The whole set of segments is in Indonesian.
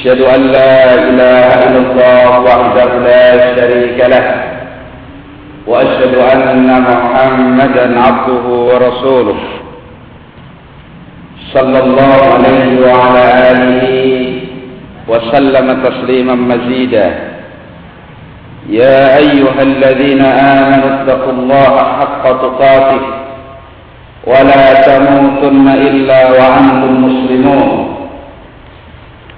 أشهد أن لا إله إلا الله وحده لا شريك له وأشهد أن محمدا عبده ورسوله صلى الله عليه وعلى آله وسلم تسليما مزيدا. يا أيها الذين آمنوا اتقوا الله حق تقاته ولا تموتن إلا وأنتم مسلمون.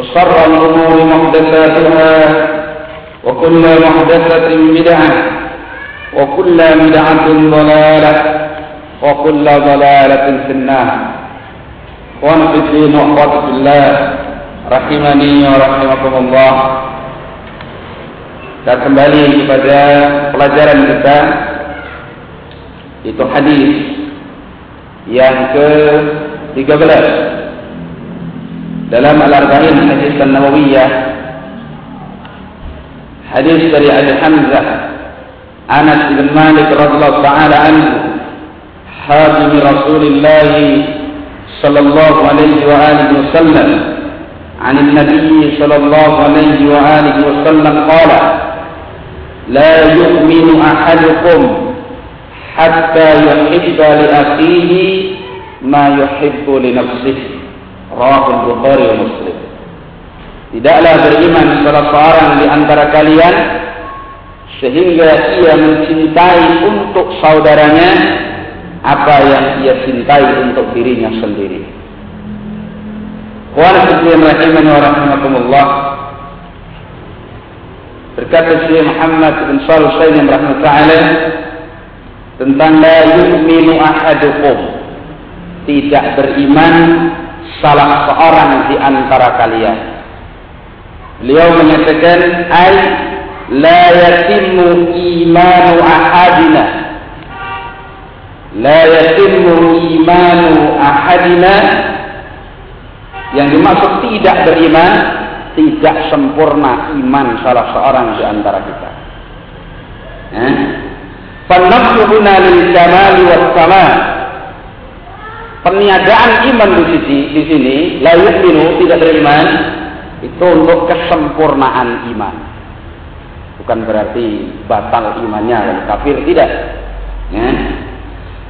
وشر الأمور محدثاتها وكل محدثة بدعة وكل بدعة ضلالة وكل ضلالة في النار وانا في الدين واخواتي في الله rahimani wa rahimakumullah kita kembali kepada pelajaran kita itu hadis yang ke 13 dalam Al-Arba'in hadis An-Nawawiyah hadis dari Abi Hamzah Anas bin Malik radhiyallahu taala anhu hadim Rasulullah sallallahu alaihi wa alihi wasallam عن النبي صلى الله عليه وآله وسلم قال لا يؤمن أحدكم حتى يحب لأخيه ما يحب لنفسه Rawahul Bukhari Muslim. Tidaklah beriman salah seorang di antara kalian sehingga ia mencintai untuk saudaranya apa yang ia cintai untuk dirinya sendiri. Wa rahimakumullah. Berkata Syekh Muhammad bin Shalih Al-Utsaimin rahimahullah tentang la yu'minu ahadukum tidak beriman salah seorang di antara kalian. Beliau menyatakan ay la yatimmu imanu ahadina. La yatimmu imanu ahadina yang dimaksud tidak beriman tidak sempurna iman salah seorang di antara kita. Eh? Fanafsuhuna lil kamali was peniadaan iman di sini, di sini la yu'minu tidak beriman itu untuk kesempurnaan iman. Bukan berarti batal imannya dan kafir tidak. Ya.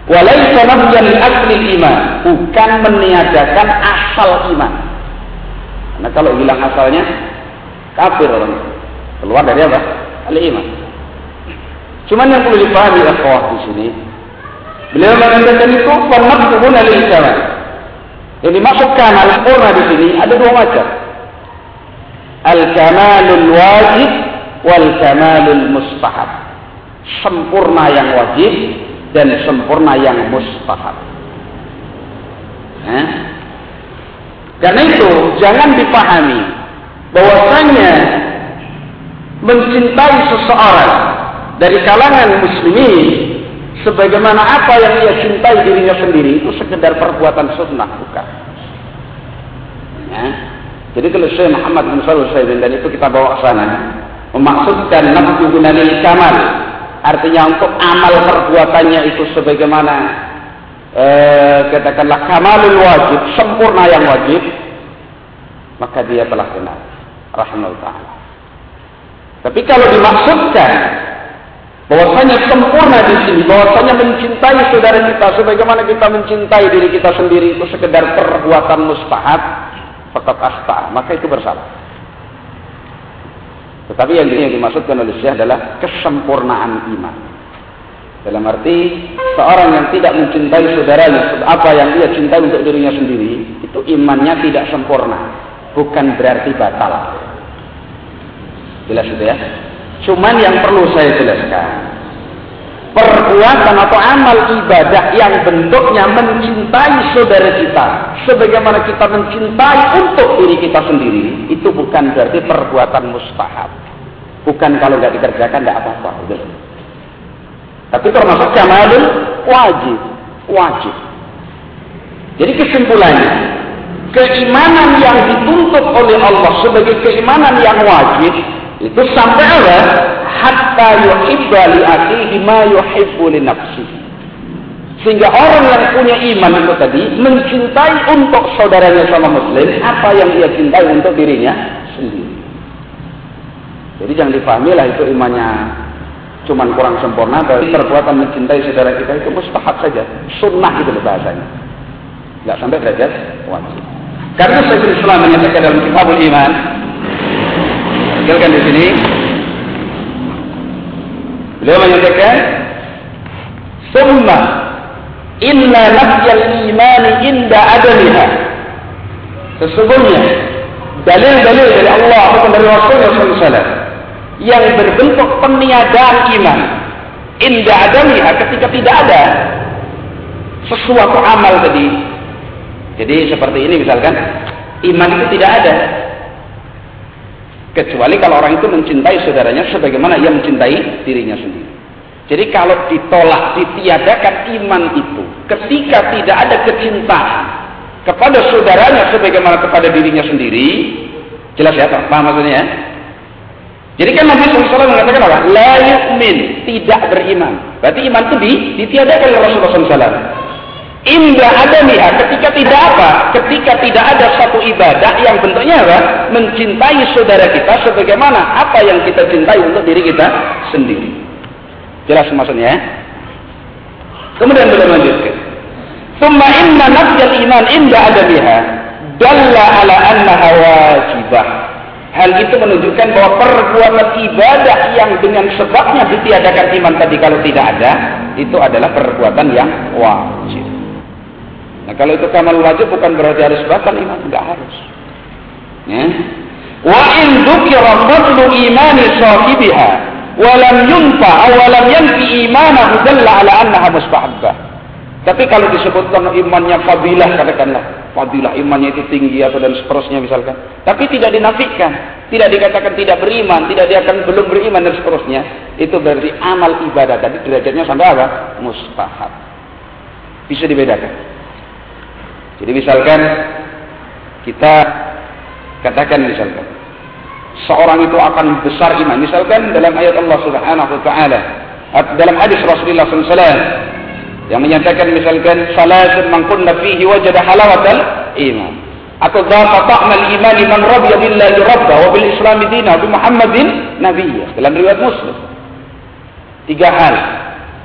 Walaysa nafyan asli iman, bukan meniadakan asal iman. Karena kalau hilang asalnya kafir orang. Keluar dari apa? Al iman. Cuman yang perlu dipahami akhwah di sini, Beliau mengatakan itu penafsuhun lil kamal. Yang dimaksudkan al-qurna di sini ada dua macam. Al-kamalul wajib wal kamalul mustahab. Sempurna yang wajib dan sempurna yang mustahab. Eh? Karena itu jangan dipahami bahwasanya mencintai seseorang dari kalangan muslimin sebagaimana apa yang ia cintai dirinya sendiri itu sekedar perbuatan sunnah bukan. Ya. Jadi kalau Syekh Muhammad bin Utsaimin dan itu kita bawa ke sana, memaksudkan nafsu gunanil kamal artinya untuk amal perbuatannya itu sebagaimana eh, katakanlah kamalul wajib sempurna yang wajib maka dia telah benar rahimahullah taala tapi kalau dimaksudkan bahwasanya sempurna di sini bahwasanya mencintai saudara kita sebagaimana kita mencintai diri kita sendiri itu sekedar perbuatan mustahab fakat asta maka itu bersalah tetapi yang yang dimaksudkan oleh Syekh adalah kesempurnaan iman. Dalam arti seorang yang tidak mencintai saudaranya apa yang dia cintai untuk dirinya sendiri, itu imannya tidak sempurna. Bukan berarti batal. Jelas itu ya. Cuman yang perlu saya jelaskan, perbuatan atau amal ibadah yang bentuknya mencintai saudara kita sebagaimana kita mencintai untuk diri kita sendiri itu bukan berarti perbuatan mustahab. Bukan kalau nggak dikerjakan tidak apa-apa tapi termasuk kamalun wajib wajib. Jadi kesimpulannya keimanan yang dituntut oleh Allah sebagai keimanan yang wajib itu sampai apa? Hatta yuhibba li akhihi ma yuhibbu li. Sehingga orang yang punya iman itu tadi mencintai untuk saudaranya sama muslim apa yang dia cintai untuk dirinya sendiri. Jadi jangan dipahami lah itu imannya cuman kurang sempurna tapi perbuatan mencintai saudara kita itu mustahab saja. Sunnah itu bahasanya. Enggak sampai derajat wajib. Karena Syekhul Islam menyatakan dalam kitabul iman Tinggalkan di sini. Beliau menyatakan, "Summa inna nafyal iman inda adamiha." Sesungguhnya dalil-dalil dari Allah atau dari Rasulullah SAW yang berbentuk peniadaan iman inda adamiha ketika tidak ada sesuatu amal tadi. Jadi seperti ini misalkan iman itu tidak ada Kecuali kalau orang itu mencintai saudaranya sebagaimana ia mencintai dirinya sendiri. Jadi kalau ditolak, ditiadakan iman itu, ketika tidak ada kecintaan kepada saudaranya sebagaimana kepada dirinya sendiri, jelas ya, paham maksudnya ya? Jadi kan Nabi SAW mengatakan apa? La yu'min, tidak beriman. Berarti iman itu ditiadakan oleh Rasulullah SAW. Indah adamiha ketika tidak apa? Ketika tidak ada satu ibadah yang bentuknya apa? Mencintai saudara kita sebagaimana apa yang kita cintai untuk diri kita sendiri. Jelas maksudnya ya? Kemudian beliau melanjutkan. Thumma inna nafjal iman indah adamiha dalla ala annaha wajibah. Hal itu menunjukkan bahwa perbuatan ibadah yang dengan sebabnya ditiadakan iman tadi kalau tidak ada, itu adalah perbuatan yang wajib. Nah, kalau itu kamal wajib bukan berarti harus batal iman, enggak harus. Ya. Wa in dzukira fadlu imani sahibiha wa lam yunfa aw lam yanfi imanahu dalla ala annaha mustahabbah. Tapi kalau disebutkan imannya fadilah katakanlah, fadilah imannya itu tinggi atau dan seterusnya misalkan. Tapi tidak dinafikan, tidak dikatakan tidak beriman, tidak dia akan belum beriman dan seterusnya. Itu berarti amal ibadah tadi derajatnya sampai apa? Mustahab. Bisa dibedakan. Jadi misalkan kita katakan misalkan seorang itu akan besar iman. Misalkan dalam ayat Allah Subhanahu wa taala dalam hadis Rasulullah SAW yang menyatakan misalkan salatun man kunna fihi wajada halawatal iman. Atau dhaqa ta'mal iman man radiya billahi rabba wa bil islam dina bi Muhammadin nabiyya. Dalam riwayat Muslim. Tiga hal.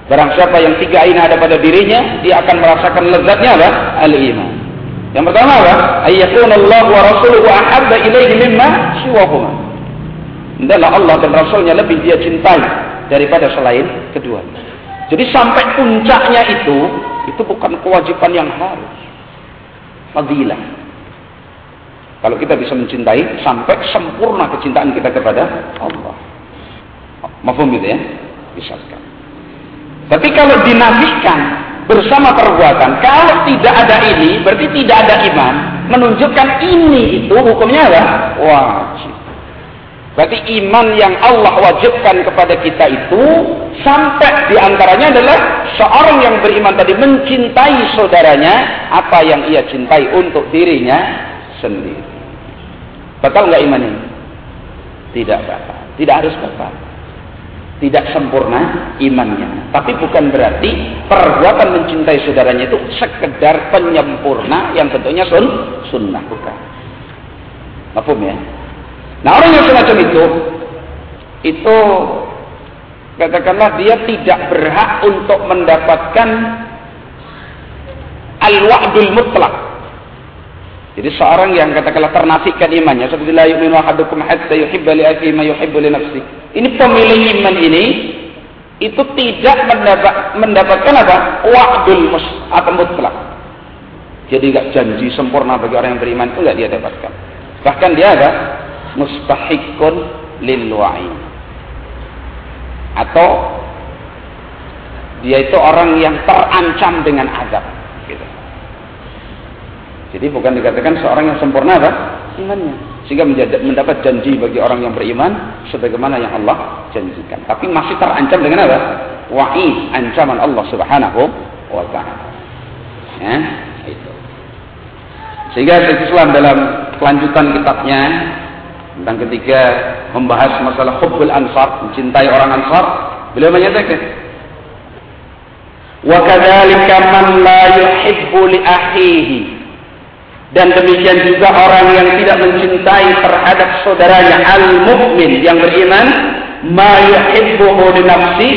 Barang siapa yang tiga ini ada pada dirinya dia akan merasakan lezatnya apa al iman yang pertama apa? Ayyakun Allah wa Rasuluhu ahabba ilaihi mimma siwahuma. Hendaklah Allah dan Rasulnya lebih dia cintai daripada selain kedua. Jadi sampai puncaknya itu, itu bukan kewajiban yang harus. Fadilah. Kalau kita bisa mencintai sampai sempurna kecintaan kita kepada Allah. Mafhum gitu ya? Misalkan. Tapi kalau dinafikan bersama perbuatan. Kalau tidak ada ini, berarti tidak ada iman. Menunjukkan ini itu hukumnya apa? Wajib. Berarti iman yang Allah wajibkan kepada kita itu sampai di antaranya adalah seorang yang beriman tadi mencintai saudaranya apa yang ia cintai untuk dirinya sendiri. Batal nggak iman ini? Tidak batal. Tidak harus kafir. Tidak sempurna imannya. Tapi bukan berarti perbuatan mencintai saudaranya itu sekedar penyempurna yang tentunya sun, sunnah. Bukan. Mafum ya? Nah orang yang semacam itu, itu katakanlah dia tidak berhak untuk mendapatkan al-wa'dul mutlak. Jadi seorang yang katakanlah ternafikan imannya seperti la yu'minu ahadukum hatta yuhibba li akhihi ma yuhibbu li nafsi. Ini pemilik iman ini itu tidak mendapat, mendapatkan apa? Wa'dul mus atau mutlak. Jadi enggak janji sempurna bagi orang yang beriman itu enggak dia dapatkan. Bahkan dia ada mustahikun lil wa'i. Atau dia itu orang yang terancam dengan azab. Jadi bukan dikatakan seorang yang sempurna apa? Imannya. Sehingga mendapat janji bagi orang yang beriman sebagaimana yang Allah janjikan. Tapi masih terancam dengan apa? Wa'id, ancaman Allah Subhanahu wa taala. Ya, itu. Sehingga Islam dalam kelanjutan kitabnya tentang ketika membahas masalah hubbul ansar, mencintai orang ansar, beliau menyatakan Wa kadzalika man la yuhibbu li akhihi dan demikian juga orang yang tidak mencintai terhadap saudaranya al-mukmin yang beriman ma yuhibbuhu li nafsi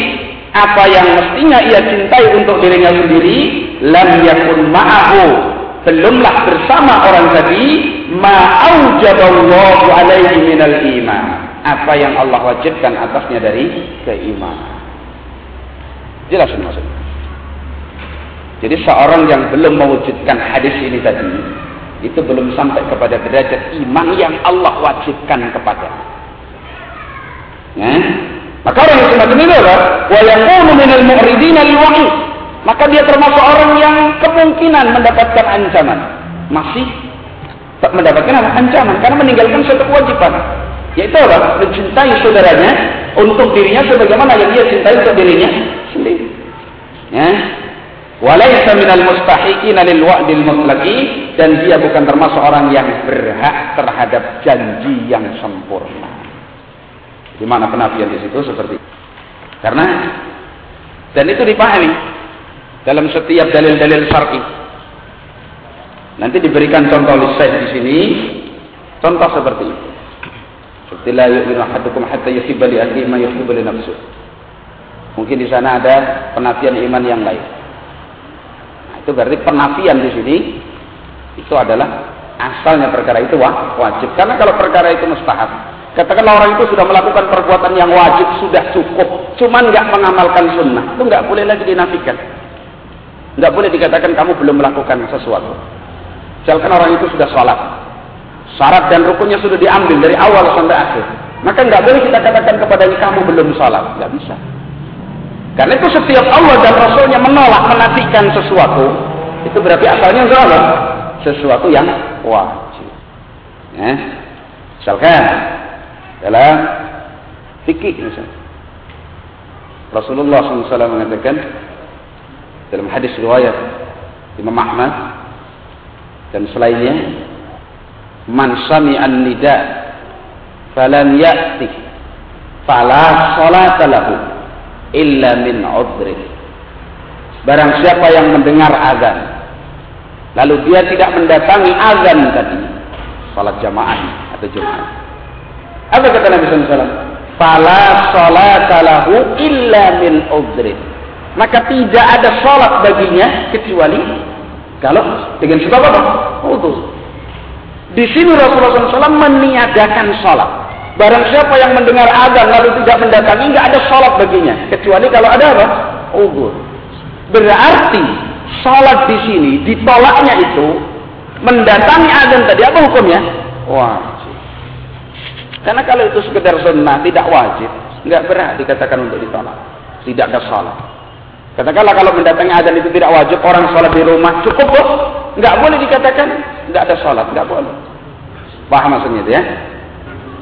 apa yang mestinya ia cintai untuk dirinya sendiri lam yakun ma'ahu. Belumlah bersama orang tadi ma aujaballahu alaihi minal iman. Apa yang Allah wajibkan atasnya dari keimanan. Jelas maksudnya. Jadi seorang yang belum mewujudkan hadis ini tadi itu belum sampai kepada derajat iman yang Allah wajibkan kepada. Ya? Maka orang yang semacam itu adalah wa yakunu minal mu'ridina liwa'i. Maka dia termasuk orang yang kemungkinan mendapatkan ancaman. Masih tak mendapatkan apa? ancaman karena meninggalkan suatu kewajiban. Yaitu apa? Mencintai saudaranya untuk dirinya sebagaimana yang dia cintai untuk dirinya sendiri. Ya, Walaysa minal mustahiqina lil wa'dil mutlaqi dan dia bukan termasuk orang yang berhak terhadap janji yang sempurna. Di mana penafian di situ seperti karena dan itu dipahami dalam setiap dalil-dalil syar'i. Nanti diberikan contoh lisah di sini contoh seperti itu. Seperti la yu'minu ahadukum hatta yuhibba li akhihi ma yuhibbu. Mungkin di sana ada penafian iman yang lain. Itu berarti penafian di sini itu adalah asalnya perkara itu wajib. Karena kalau perkara itu mustahab, katakanlah orang itu sudah melakukan perbuatan yang wajib sudah cukup, cuman nggak mengamalkan sunnah, itu nggak boleh lagi dinafikan. Nggak boleh dikatakan kamu belum melakukan sesuatu. Misalkan orang itu sudah sholat, syarat dan rukunnya sudah diambil dari awal sampai akhir, maka nggak boleh kita katakan kepadanya kamu belum sholat, nggak bisa. Karena itu setiap Allah dan Rasulnya menolak, menafikan sesuatu, itu berarti asalnya zalim. Sesuatu yang wajib. Ya. Misalkan, dalam fikih misalnya. Rasulullah SAW mengatakan dalam hadis riwayat Imam Ahmad dan selainnya man sami'an nida falan ya'ti fala salata lahu illa min udri. Barang siapa yang mendengar azan lalu dia tidak mendatangi azan tadi salat jamaah atau Jumat. Apa kata Nabi SAW? Fala salata lahu illa min udri. Maka tidak ada salat baginya kecuali kalau dengan sebab apa? Udhur. Di sini Rasulullah SAW meniadakan salat. Barang siapa yang mendengar azan lalu tidak mendatangi, nggak ada sholat baginya. Kecuali kalau ada apa? Ugur. Berarti sholat di sini ditolaknya itu mendatangi azan tadi apa hukumnya? Wajib. Karena kalau itu sekedar sunnah tidak wajib, nggak berat dikatakan untuk ditolak. Tidak ada sholat. Katakanlah kalau mendatangi azan itu tidak wajib, orang sholat di rumah cukup kok. Nggak boleh dikatakan nggak ada sholat, nggak boleh. Paham maksudnya itu ya?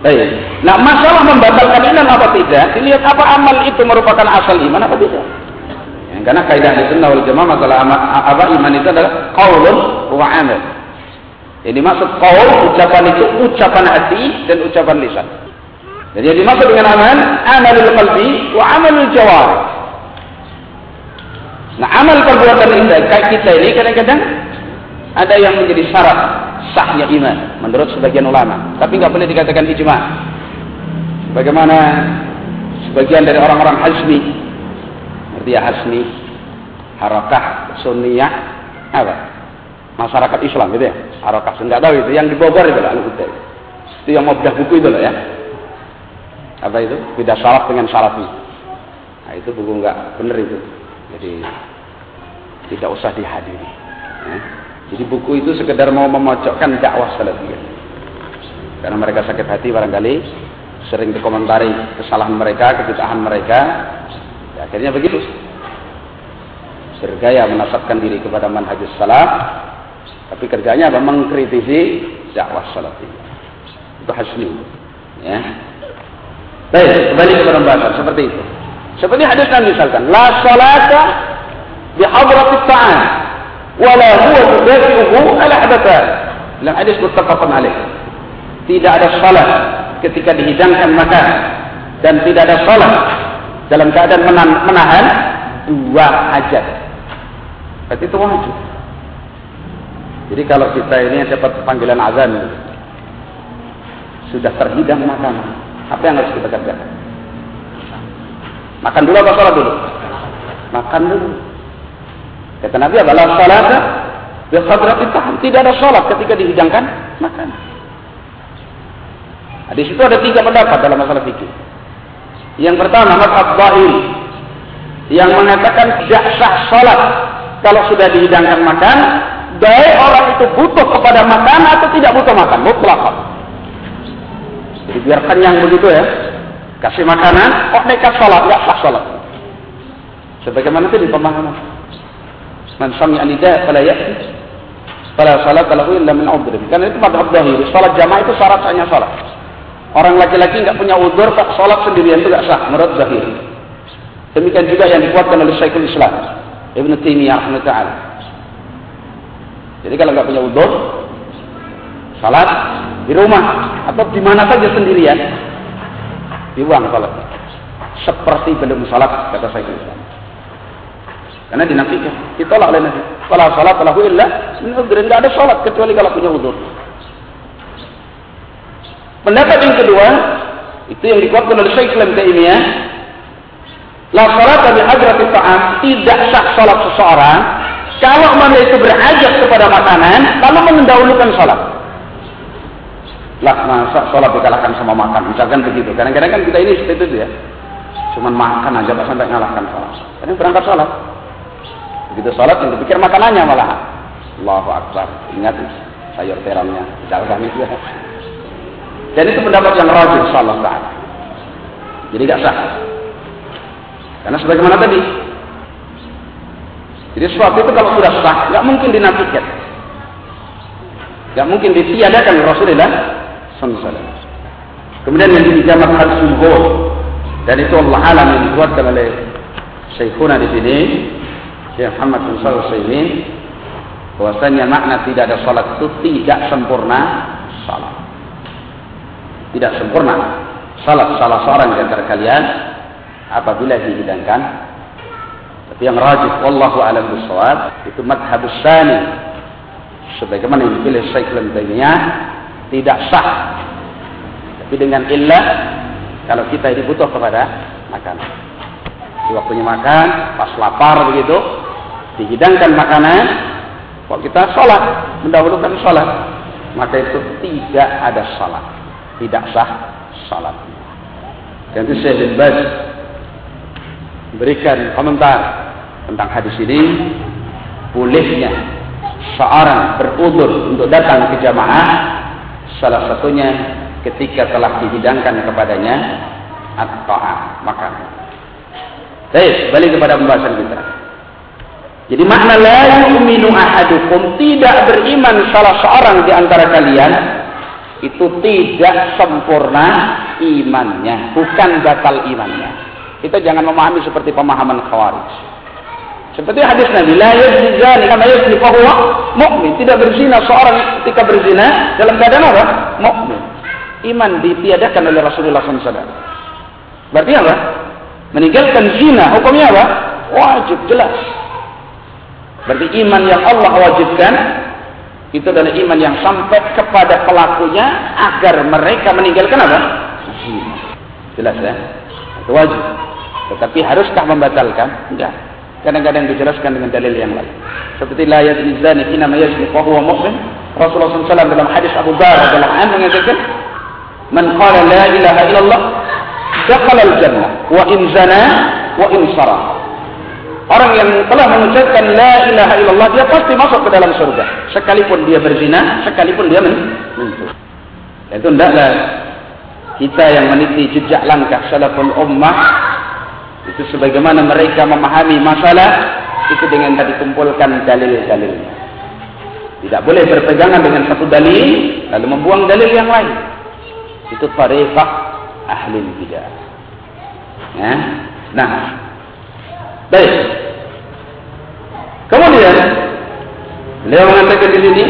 Baik. Nah, masalah membatalkan iman apa tidak? Dilihat apa amal itu merupakan asal iman apa tidak? Ya, karena kaidah di sunnah wal jamaah masalah amal, apa iman itu adalah qaulun wa amal. Ini maksud qaul ucapan itu ucapan hati dan ucapan lisan. Jadi yang dimaksud dengan amal, amalul qalbi wa amalul jawari. Nah, amal perbuatan kita, kita ini kadang-kadang ada yang menjadi syarat sahnya iman menurut sebagian ulama, tapi nggak boleh dikatakan ijma. Bagaimana sebagian dari orang-orang Hazmi, ngerti ya Hazmi, Harakah Sunniyah, apa? Masyarakat Islam gitu ya, Harakah nggak tahu itu, yang di Bogor itu lah, itu yang mau bedah buku itu loh ya. Apa itu? Beda salaf dengan salafi. Nah itu buku nggak bener itu. Jadi tidak usah dihadiri. Ya. Jadi buku itu sekedar mau memojokkan dakwah salafiyah. Karena mereka sakit hati barangkali sering dikomentari kesalahan mereka kebitahan mereka. Ya, akhirnya begitu. Bergaya menasabkan diri kepada manhajus salaf tapi kerjanya apa? Mengkritisi dakwah salafiyah. Itu hasni ya. Baik, kembali ke pembahasan. Seperti itu. Seperti hadis Nabi misalkan, la salata bi ta'am wa la huwa tudafi'uhu ala hadathan. Dalam hadis muttafaqun alaih. Tidak ada salat ketika dihidangkan makan dan tidak ada salat dalam keadaan menahan dua hajat. Berarti itu wajib. Jadi kalau kita ini dapat panggilan azan sudah terhidang makanan apa yang harus kita kerjakan? Makan dulu apa sholat dulu? Makan dulu. Kata Nabi adalah sholat di khadrat Tidak ada sholat ketika dihidangkan makan. Nah, di situ ada tiga pendapat dalam masalah fikih. Yang pertama, mazhab Zahir yang mengatakan tidak sah sholat kalau sudah dihidangkan makan, baik orang itu butuh kepada makan atau tidak butuh makan, mutlak. Jadi kenyang begitu ya. Kasih makanan, kok nekat sholat, nggak sah sholat. Sebagaimana itu di pemahaman. Man sami anida fala ya'ti fala salat lahu illa min udhrin. Karena itu madhab zahiri. Salat jamaah itu syarat hanya salat. Orang laki-laki nggak punya udur kok salat sendirian itu nggak sah menurut zahiri. Demikian juga yang dikuatkan oleh Syekhul Islam Ibn Taimiyah taala. Jadi kalau nggak punya udur, salat di rumah atau di mana saja sendirian dibuang salat seperti belum salat kata saya Islam karena dinafikan ditolak oleh Nabi. Kalau salat lahu illa tidak ada salat kecuali kalau punya udur pendapat yang kedua itu yang dikuatkan oleh Syekh Islam Taimiyah la salat bi hadrati ta'am tidak sah salat seseorang kalau mana itu berhajat kepada makanan lalu mendahulukan salat. Lah masa sholat dikalahkan sama makan? Misalkan begitu. Kadang-kadang kan kita ini seperti itu ya. Cuman makan aja pak sampai ngalahkan sholat ini berangkat sholat begitu sholat yang dipikir makanannya malah. Allahu Akbar. Ingat sayur terangnya. Misalkan itu. Dan itu pendapat yang rajin ta'ala. Jadi gak sah. Karena sebagaimana tadi. Jadi sesuatu itu kalau sudah sah nggak mungkin dinafikan. Nggak mungkin ditiadakan Rasulullah sallallahu Kemudian yang ketiga mazhab jumhur dan itu Allah alam yang dikuatkan oleh Syekhuna di sini Syekh Muhammad bin Shalih bahwasanya makna tidak ada salat itu tidak sempurna salat. Tidak sempurna salat salah seorang di antara kalian apabila dihidangkan tapi yang rajih wallahu alam bisawab itu madhab tsani sebagaimana yang dipilih Syekh Taimiyah tidak sah. Tapi dengan illah kalau kita ini butuh kepada makanan. Di waktunya makan, pas lapar begitu, dihidangkan makanan, kok kita sholat, mendahulukan sholat, maka itu tidak ada sholat, tidak sah sholat. Dan itu saya bin Baz berikan komentar tentang hadis ini, bolehnya seorang berudur untuk datang ke jamaah Salah satunya ketika telah dihidangkan kepadanya at-ta'am, makan. Baik, balik kepada pembahasan kita. Jadi makna la yu'minu ahadukum tidak beriman salah seorang di antara kalian itu tidak sempurna imannya, bukan batal imannya. Kita jangan memahami seperti pemahaman khawarij. Seperti hadis Nabi, la yazni kama yazni fahuwa mu'min. Tidak berzina seorang ketika berzina dalam keadaan apa? Mu'min. iman ditiadakan oleh Rasulullah SAW. Berarti apa? Meninggalkan zina, hukumnya apa? Wajib, jelas. Berarti iman yang Allah wajibkan, itu adalah iman yang sampai kepada pelakunya agar mereka meninggalkan apa? Jelas ya? Itu wajib. Tetapi haruskah membatalkan? Enggak. Kadang-kadang dijelaskan dengan dalil yang lain. Seperti la yazni zani hina ma yazni fa huwa mu'min. Rasulullah SAW dalam hadis Abu Bakar dalam an mengatakan, "Man qala la ilaha illallah dakhala al-jannah wa in zana wa in sarah." Orang yang telah mengucapkan la ilaha illallah dia pasti masuk ke dalam surga sekalipun dia berzina, sekalipun dia mencuri. Itu hendaklah kita yang meniti jejak langkah salaful ummah itu sebagaimana mereka memahami masalah itu dengan tadi kumpulkan dalil-dalilnya. Tidak boleh berpegangan dengan satu dalil lalu membuang dalil yang lain. Itu tariqah ahli bidah. Ya. Nah. Baik. Kemudian beliau mengatakan di sini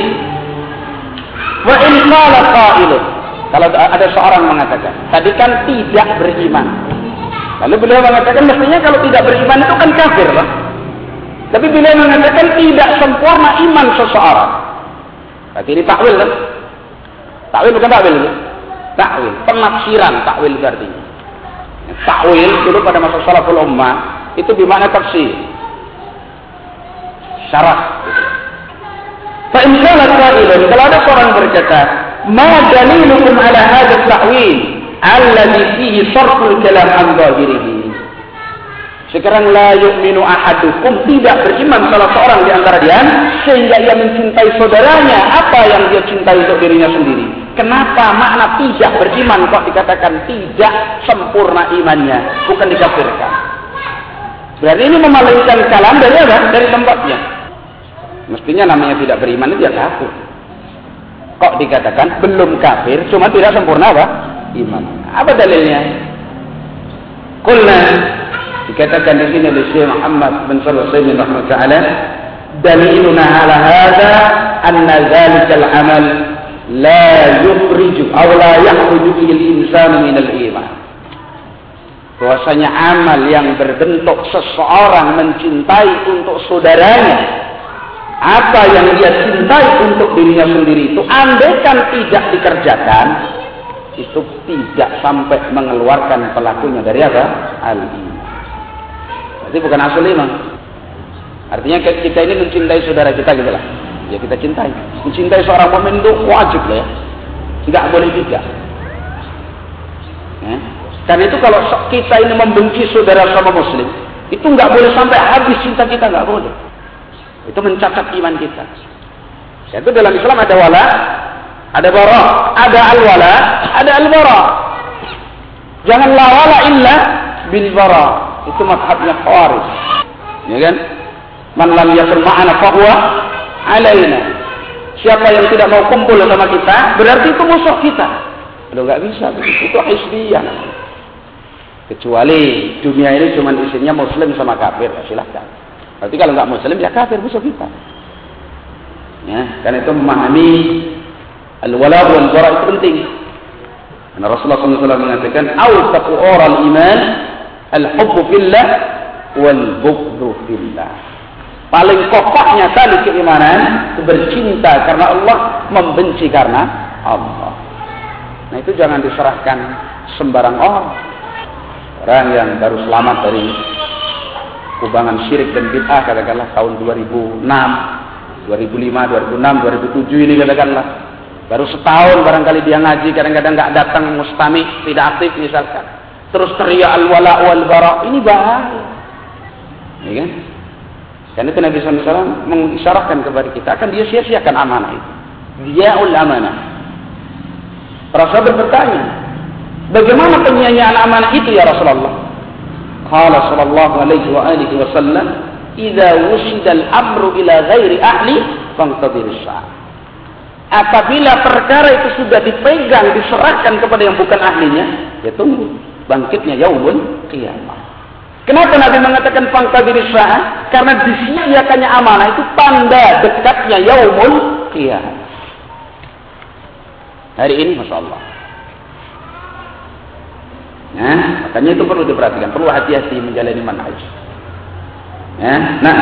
wa in qala qailun kalau ada seorang mengatakan tadi kan tidak beriman Lalu beliau mengatakan mestinya kalau tidak beriman itu kan kafir lah. Tapi beliau mengatakan tidak sempurna iman seseorang. Berarti ini takwil kan? Takwil bukan takwil ya? Takwil, penafsiran takwil berarti. Takwil dulu pada masa salaful ummah itu bermakna tafsir. Syarat. Fa in kalau ada seorang berkata, "Ma dalilukum ala hadha takwil?" alladhi fihi sarful kalam an zahirihi. Sekarang la yu'minu ahadukum tidak beriman salah seorang di antara dia sehingga ia mencintai saudaranya apa yang dia cintai untuk dirinya sendiri. Kenapa makna tidak beriman kok dikatakan tidak sempurna imannya, bukan dikafirkan. Berarti ini memalingkan kalam dari apa? Dari tempatnya. Mestinya namanya tidak beriman itu ya kafir. Kok dikatakan belum kafir, cuma tidak sempurna apa? iman. Apa dalilnya? Kulna dikatakan di sini oleh Syekh Muhammad bin Shalih Al-Utsaimin rahimahullah daliluna ala hadza anna dzalika al-amal la yukhriju aw la yakhruju al-insan min al-iman. Bahwasanya amal yang berbentuk seseorang mencintai untuk saudaranya apa yang dia cintai untuk dirinya sendiri itu andaikan tidak dikerjakan itu tidak sampai mengeluarkan pelakunya dari apa? Al-iman. Jadi bukan asal iman. Artinya kita ini mencintai saudara kita gitu lah. Ya kita cintai. Mencintai seorang pemimpin itu wajib lah ya. Tidak boleh tidak. Ya. Karena itu kalau kita ini membenci saudara sama muslim, itu nggak boleh sampai habis cinta kita nggak boleh. Itu mencatat iman kita. Itu dalam Islam ada wala, ada bara, ada al-wala, ada al-bara. Jangan la wala illa bil bara. Itu mazhabnya Khawarij. Ya kan? Man lam yakun ma'ana fahuwa alaina. Siapa yang tidak mau kumpul sama kita, berarti itu musuh kita. Lo nggak bisa. Itu hizbiyah. Kecuali dunia ini cuma isinya muslim sama kafir, silahkan. Berarti kalau nggak muslim ya kafir musuh kita. Ya, karena itu memahami Al-wala wal bara itu penting. Karena Rasulullah SAW mengatakan, "Awsaqu oral iman al-hubbu fillah wal bughdu fillah." Paling kokohnya tali keimanan bercinta karena Allah, membenci karena Allah. Nah itu jangan diserahkan sembarang orang. Orang yang baru selamat dari kubangan syirik dan bid'ah katakanlah tahun 2006, 2005, 2006, 2007 ini katakanlah Baru setahun barangkali dia ngaji, kadang-kadang nggak datang mustami, tidak aktif misalkan. Terus teriak al-wala wal bara, ini bahaya. Ya kan? Karena itu Nabi SAW mengisyaratkan kepada kita, akan dia sia-siakan amanah itu. Dia ul amanah. Rasul bertanya, bagaimana penyanyian amanah itu ya Rasulullah? Qala sallallahu alaihi wa alihi wasallam, "Idza wusida al-amru ila ghairi ahli, fantadhir as Apabila perkara itu sudah dipegang, diserahkan kepada yang bukan ahlinya, ya tunggu bangkitnya yaumul kiamat. Kenapa Nabi mengatakan diri sah? Karena disiakannya amanah itu tanda dekatnya yaumul kiamat. Hari ini Masya Allah. Ya, makanya itu perlu diperhatikan, perlu hati-hati menjalani manhaj. Ya, nah,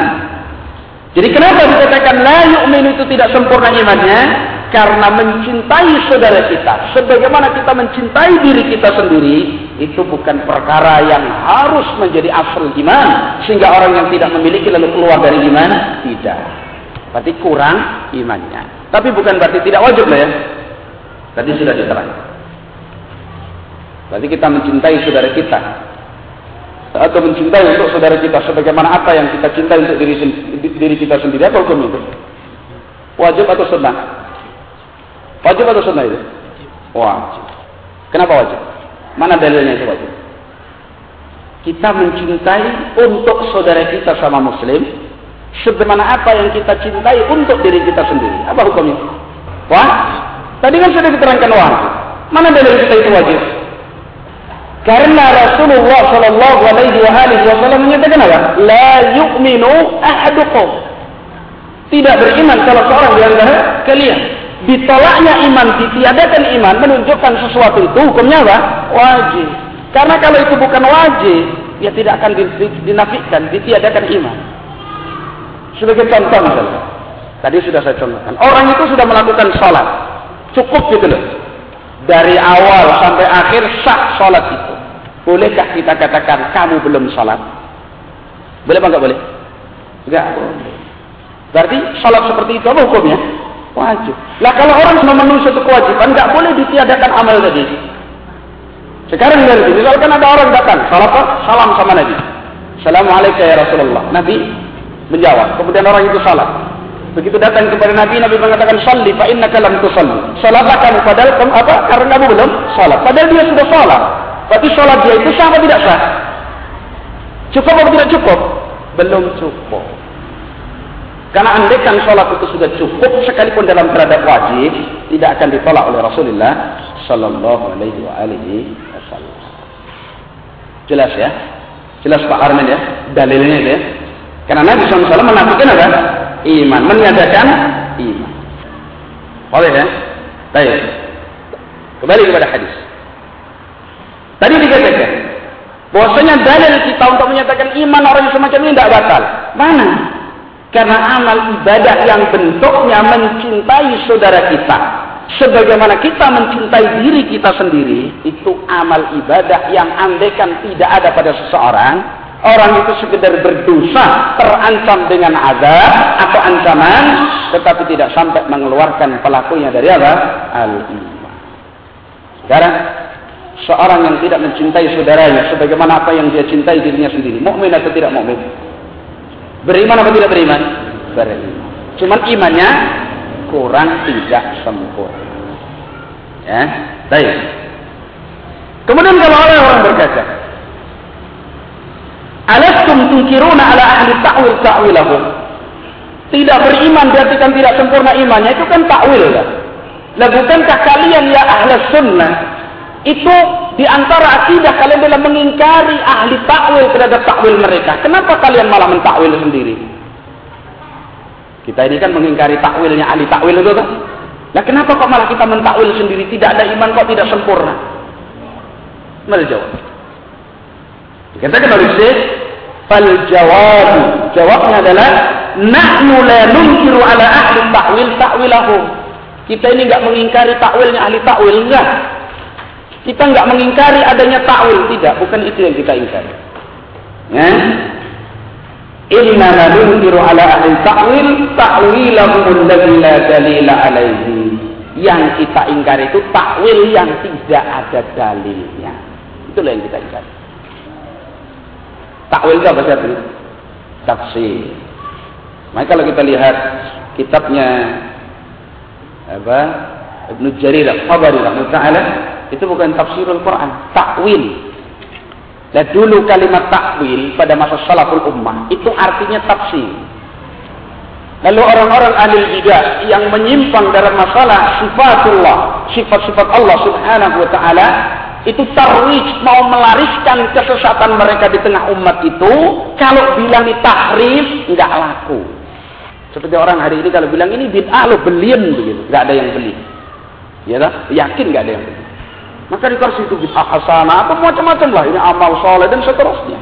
jadi kenapa dikatakan la yu'minu itu tidak sempurna imannya? Karena mencintai saudara kita, sebagaimana kita mencintai diri kita sendiri, itu bukan perkara yang harus menjadi asal iman, sehingga orang yang tidak memiliki lalu keluar dari iman, tidak. Berarti kurang imannya. Tapi bukan berarti tidak wajib lah ya. Tadi sudah diterangkan. Berarti kita mencintai saudara kita. Atau mencintai untuk saudara kita sebagaimana apa yang kita cintai untuk diri, diri kita sendiri. Apa hukum itu? Wajib atau sunnah? Wajib atau sunnah itu? Wajib. Kenapa wajib? Mana dalilnya itu wajib? Kita mencintai untuk saudara kita sama muslim. Sebagaimana apa yang kita cintai untuk diri kita sendiri. Apa hukumnya? Wah, tadi kan sudah diterangkan wajib. Mana dalil kita itu wajib? Karena Rasulullah Shallallahu Alaihi Wasallam menyatakan apa? La yu'minu ahadukum. Tidak beriman salah seorang di antara kalian. Ditolaknya iman, ditiadakan iman menunjukkan sesuatu itu hukumnya apa? Wajib. Karena kalau itu bukan wajib, ya tidak akan dinafikan, ditiadakan iman. Sebagai contoh misalnya, tadi sudah saya contohkan. Orang itu sudah melakukan sholat, cukup gitu loh. Dari awal sampai akhir sah sholat itu. Bolehkah kita katakan kamu belum sholat? Boleh apa enggak boleh? Enggak boleh. Berarti sholat seperti itu apa hukumnya? Wajib. Lah kalau orang memenuhi satu kewajiban, enggak boleh ditiadakan amal tadi. Sekarang dari sini, misalkan ada orang datang, salat salam sama Nabi. Assalamualaikum ya Rasulullah. Nabi menjawab. Kemudian orang itu salat. Begitu datang kepada Nabi, Nabi mengatakan, Salli fa innaka lam tusalli. Salatlah kamu, padahal apa? Karena kamu belum salat. Padahal dia sudah salat. Berarti sholat dia itu sah atau tidak sah? Cukup atau tidak cukup? Belum cukup. Karena andaikan sholat itu sudah cukup sekalipun dalam terhadap wajib, tidak akan ditolak oleh Rasulullah Sallallahu Alaihi Wasallam. Jelas ya? Jelas Pak Armin ya? Dalilnya ya? Karena Nabi SAW menafikan apa? Iman, meniadakan iman. Boleh ya? Baik. Kembali kepada hadis. Tadi dikatakan bahwasanya dalil kita untuk menyatakan iman orang semacam ini tidak batal. Mana? Karena amal ibadah yang bentuknya mencintai saudara kita. Sebagaimana kita mencintai diri kita sendiri, itu amal ibadah yang andaikan tidak ada pada seseorang, orang itu sekedar berdosa, terancam dengan azab atau ancaman, tetapi tidak sampai mengeluarkan pelakunya dari apa? Al-iman. Sekarang seorang yang tidak mencintai saudaranya sebagaimana apa yang dia cintai dirinya sendiri, mukmin atau tidak mukmin? Beriman atau tidak beriman? Beriman. Cuman imannya kurang tidak sempurna. Ya, baik. Kemudian kalau ada orang berkata, Alastum tunkiruna ala ahli ta'wil ta'wilahum. Tidak beriman berarti kan tidak sempurna imannya. Itu kan ta'wil. Lah bukankah kalian ya ahli sunnah itu di antara akidah kalian adalah mengingkari ahli takwil terhadap takwil mereka. Kenapa kalian malah mentakwil sendiri? Kita ini kan mengingkari takwilnya ahli takwil itu kan? Nah kenapa kok malah kita mentakwil sendiri? Tidak ada iman kok tidak sempurna? Mari jawab. Dikatakan oleh Syekh, fal jawab. Jawabnya adalah nahnu la nunkiru ala ahli takwil takwilahum. Kita ini enggak mengingkari takwilnya ahli takwil enggak. Kita nggak mengingkari adanya takwil, tidak, bukan itu yang kita ingkari. Ya. Inna nunkiru ala ahli ta'wil ta'wilahum alladhi la dalila alaihi. Yang kita ingkari itu takwil yang tidak ada dalilnya. Itulah yang kita ingkari. Takwil itu apa sih? Tafsir. Maka kalau kita lihat kitabnya apa Ibnu Jarir Al-Tabari rahimahullah itu bukan tafsirul Quran, takwil. Dan dulu kalimat takwil pada masa salaful ummah itu artinya tafsir. Lalu orang-orang ahli bidah yang menyimpang dalam masalah sifatullah, sifat-sifat Allah Subhanahu wa taala itu tarwij mau melariskan kesesatan mereka di tengah umat itu kalau bilang tahrif nggak laku. Seperti orang hari ini kalau bilang ini bid'ah lo beliin begitu. Nggak ada yang beli. Ya yakin nggak ada yang beli Maka dikasih itu bid'ah hasanah atau macam-macam lah. Ini amal soleh dan seterusnya.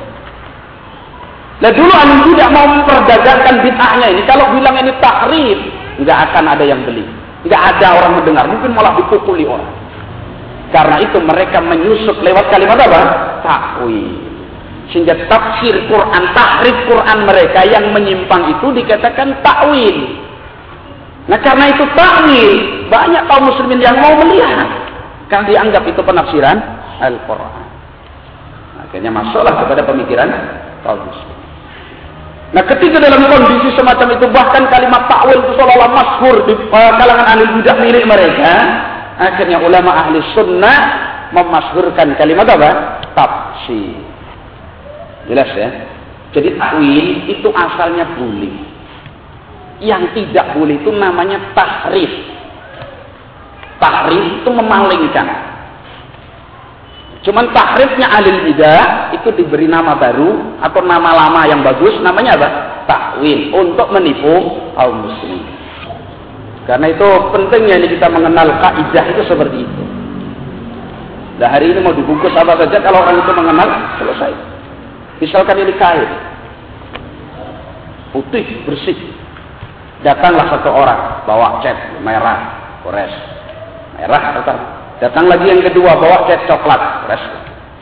Nah dulu ahli tidak mau memperdagangkan bid'ahnya ini. Kalau bilang ini takrif, nggak akan ada yang beli. Nggak ada orang mendengar. Mungkin malah dipukuli orang. Karena itu mereka menyusup lewat kalimat apa? Takwil. Sehingga tafsir Quran, tahrif Quran mereka yang menyimpang itu dikatakan takwil. Nah karena itu takwil, banyak kaum muslimin yang mau melihat. Karena dianggap itu penafsiran Al-Quran. Akhirnya masuklah kepada pemikiran muslimin. Nah ketika dalam kondisi semacam itu bahkan kalimat takwil itu seolah-olah masyhur di uh, kalangan ahli bidah milik mereka, akhirnya ulama ahli sunnah memasyhurkan kalimat apa? Tafsir. Jelas ya? Jadi takwil itu asalnya boleh. Yang tidak boleh itu namanya tahrif. Tahrif itu memalingkan. Cuman tahrifnya alil bidah itu diberi nama baru atau nama lama yang bagus namanya apa? Takwil untuk menipu kaum muslim. Karena itu pentingnya ini kita mengenal kaidah itu seperti itu. Nah hari ini mau dibungkus apa saja kalau orang itu mengenal selesai. Misalkan ini kain. Putih, bersih. Datanglah satu orang, bawa cat merah, kores. Merah datang. Datang lagi yang kedua, bawa cat coklat.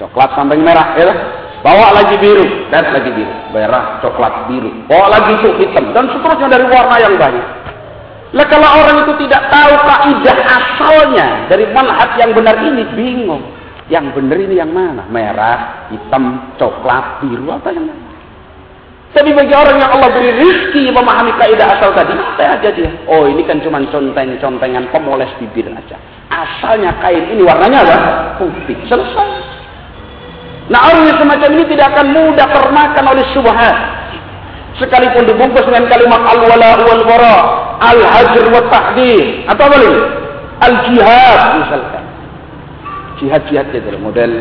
Coklat sampai merah, ya. Bawa lagi biru, dan lagi biru. Merah, coklat, biru. Bawa lagi itu hitam. Dan seterusnya dari warna yang banyak. Lah kalau orang itu tidak tahu kaidah asalnya dari manhaj yang benar ini bingung. Yang benar ini yang mana? Merah, hitam, coklat, biru, apa yang mana? Tapi bagi orang yang Allah beri rizki memahami kaidah asal tadi, apa aja dia? Oh ini kan cuma conteng-contengan pemoles bibir aja. Asalnya kain ini warnanya apa? Putih. Selesai. Nah orang yang semacam ini tidak akan mudah termakan oleh subhat. Sekalipun dibungkus dengan kalimat al-wala wal-bara, al-hajr wa tahdir. Atau apa lagi? Al-jihad misalkan jihad-jihad gitu model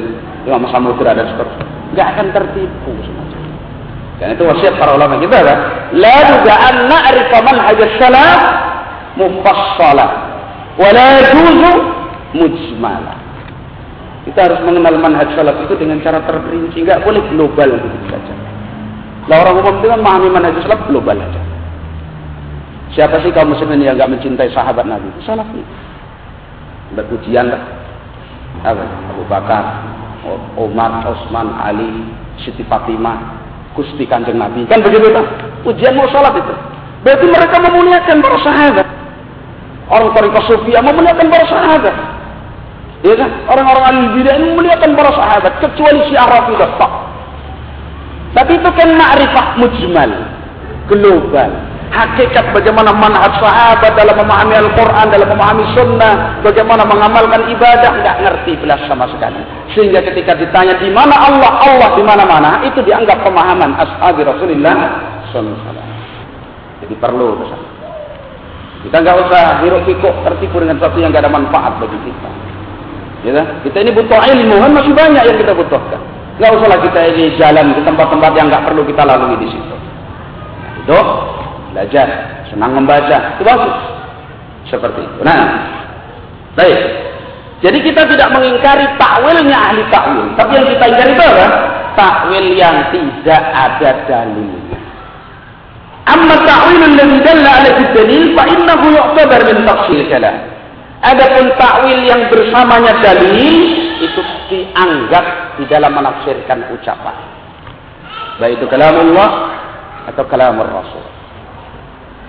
Imam Samudra dan seterusnya nggak akan tertipu semacam dan itu wasiat para ulama kita kan? La juga an na'rifa manhaj salaf mufassala wa la juzu mujmala. Kita harus mengenal manhaj salaf itu dengan cara terperinci nggak boleh global begitu saja. Lah orang umum itu kan memahami manhaj salaf global aja. Siapa sih kaum muslimin yang nggak mencintai sahabat Nabi? Itu salaf. Nih berpujian lah? Abu Bakar, Umar, Osman, Ali, Siti Fatimah, Gusti Kanjeng Nabi. Kan begitu kan? Ujian mau salat itu. Berarti mereka memuliakan para sahabat. Orang Tariqah Sufia memuliakan para sahabat. Ya kan? Orang-orang ahli bidah memuliakan para sahabat kecuali si tak. Tapi itu kan ma'rifah mujmal, global hakikat bagaimana manhaj sahabat dalam memahami Al-Quran, dalam memahami sunnah, bagaimana mengamalkan ibadah, nggak ngerti belas sama sekali. Sehingga ketika ditanya di mana Allah, Allah di mana-mana, itu dianggap pemahaman ashabi Rasulullah SAW. Jadi perlu besar. Kita nggak usah hiruk pikuk tertipu dengan sesuatu yang nggak ada manfaat bagi kita. Ya, kita ini butuh ilmu, kan masih banyak yang kita butuhkan. Nggak usahlah kita ini jalan di tempat-tempat yang nggak perlu kita lalui di situ. Itu belajar, senang membaca, itu bagus. Seperti itu. Nah, baik. Jadi kita tidak mengingkari takwilnya ahli takwil, tapi yang kita ingkari itu apa? Takwil yang tidak ada dalilnya. Amma takwil yang dalla ala dalil fa innahu yu'tabar min tafsir kalam. Adapun takwil yang bersamanya dalil itu dianggap di dalam menafsirkan ucapan. Baik itu kalam Allah atau kalam Rasul.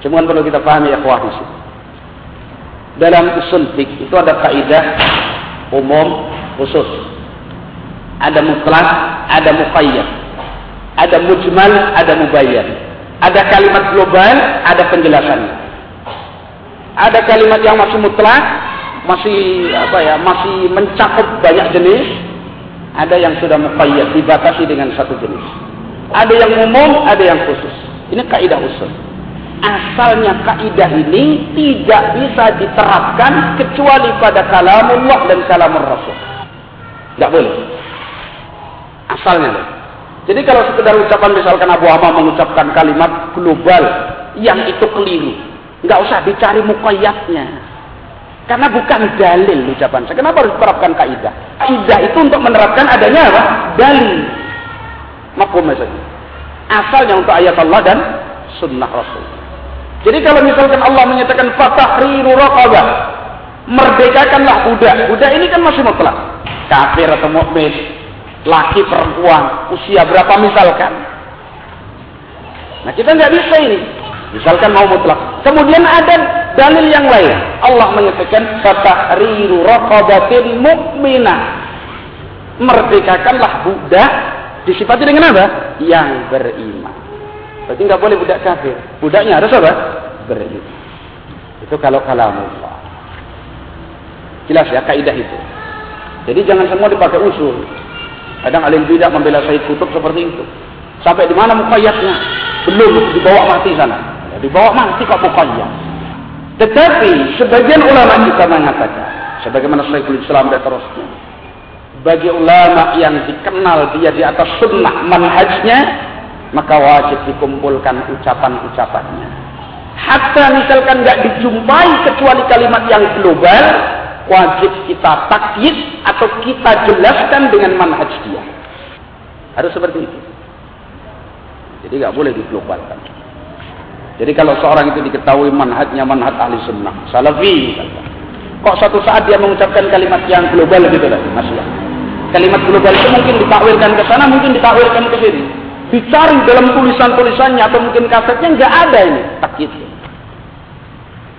Cuma perlu kita pahami ya sini. Dalam usul fik itu ada kaidah umum khusus. Ada mutlak, ada muqayyad. Ada mujmal, ada mubayyan. Ada kalimat global, ada penjelasannya. Ada kalimat yang masih mutlak, masih apa ya, masih mencakup banyak jenis. Ada yang sudah muqayyad, dibatasi dengan satu jenis. Ada yang umum, ada yang khusus. Ini kaidah usul asalnya kaidah ini tidak bisa diterapkan kecuali pada kalamullah dan kalamur rasul. Tidak boleh. Asalnya. Jadi kalau sekedar ucapan misalkan Abu Amma mengucapkan kalimat global yang itu keliru, nggak usah dicari mukayatnya. Karena bukan dalil ucapan saya. Kenapa harus terapkan kaidah? Kaidah itu untuk menerapkan adanya apa? Dalil. Makum saja. Asalnya untuk ayat Allah dan sunnah Rasul. Jadi kalau misalkan Allah menyatakan fatahriru raqabah, merdekakanlah budak. Budak ini kan masih mutlak. Kafir atau mukmin, laki perempuan, usia berapa misalkan. Nah kita nggak bisa ini. Misalkan mau mutlak. Kemudian ada dalil yang lain. Allah menyatakan fatahriru raqabatin mu'minah. Merdekakanlah budak disifati dengan apa? Yang beriman. Berarti nggak boleh budak kafir. Budaknya harus apa? Beriman. Itu kalau kalamullah. Jelas ya kaidah itu. Jadi jangan semua dipakai usul. Kadang alim bidah membela Said Kutub seperti itu. Sampai di mana mukayatnya? Belum dibawa mati sana. Dibawa mati kok pokoknya. Tetapi sebagian ulama kita mengatakan, sebagaimana Syekhul Islam dan terusnya, bagi ulama yang dikenal dia di atas sunnah manhajnya, maka wajib dikumpulkan ucapan-ucapannya. Hatta misalkan nggak dijumpai kecuali kalimat yang global, wajib kita takyid atau kita jelaskan dengan manhaj dia. Harus seperti itu. Jadi nggak boleh diglobalkan. Jadi kalau seorang itu diketahui manhajnya manhaj ahli sunnah, salafi, kok suatu saat dia mengucapkan kalimat yang global gitu lah, masalah. Kalimat global itu mungkin ditakwilkan ke sana, mungkin ditakwilkan ke sini. Dicari dalam tulisan-tulisannya atau mungkin kasetnya nggak ada ini, tak gitu.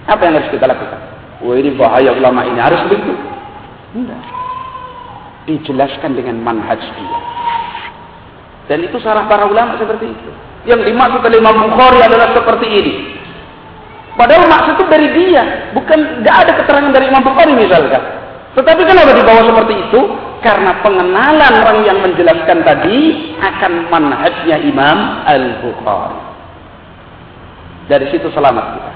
Apa yang harus kita lakukan? Wah ini bahaya ulama ini harus begitu. Enggak. Dijelaskan dengan manhaj dia. Dan itu sarah para ulama seperti itu. Yang dimaksud oleh Imam Bukhari adalah seperti ini. Padahal maksud itu dari dia, bukan tidak ada keterangan dari Imam Bukhari misalkan. Tetapi kenapa dibawa seperti itu? Karena pengenalan orang yang menjelaskan tadi akan manhajnya Imam Al-Bukhari. Dari situ selamat kita.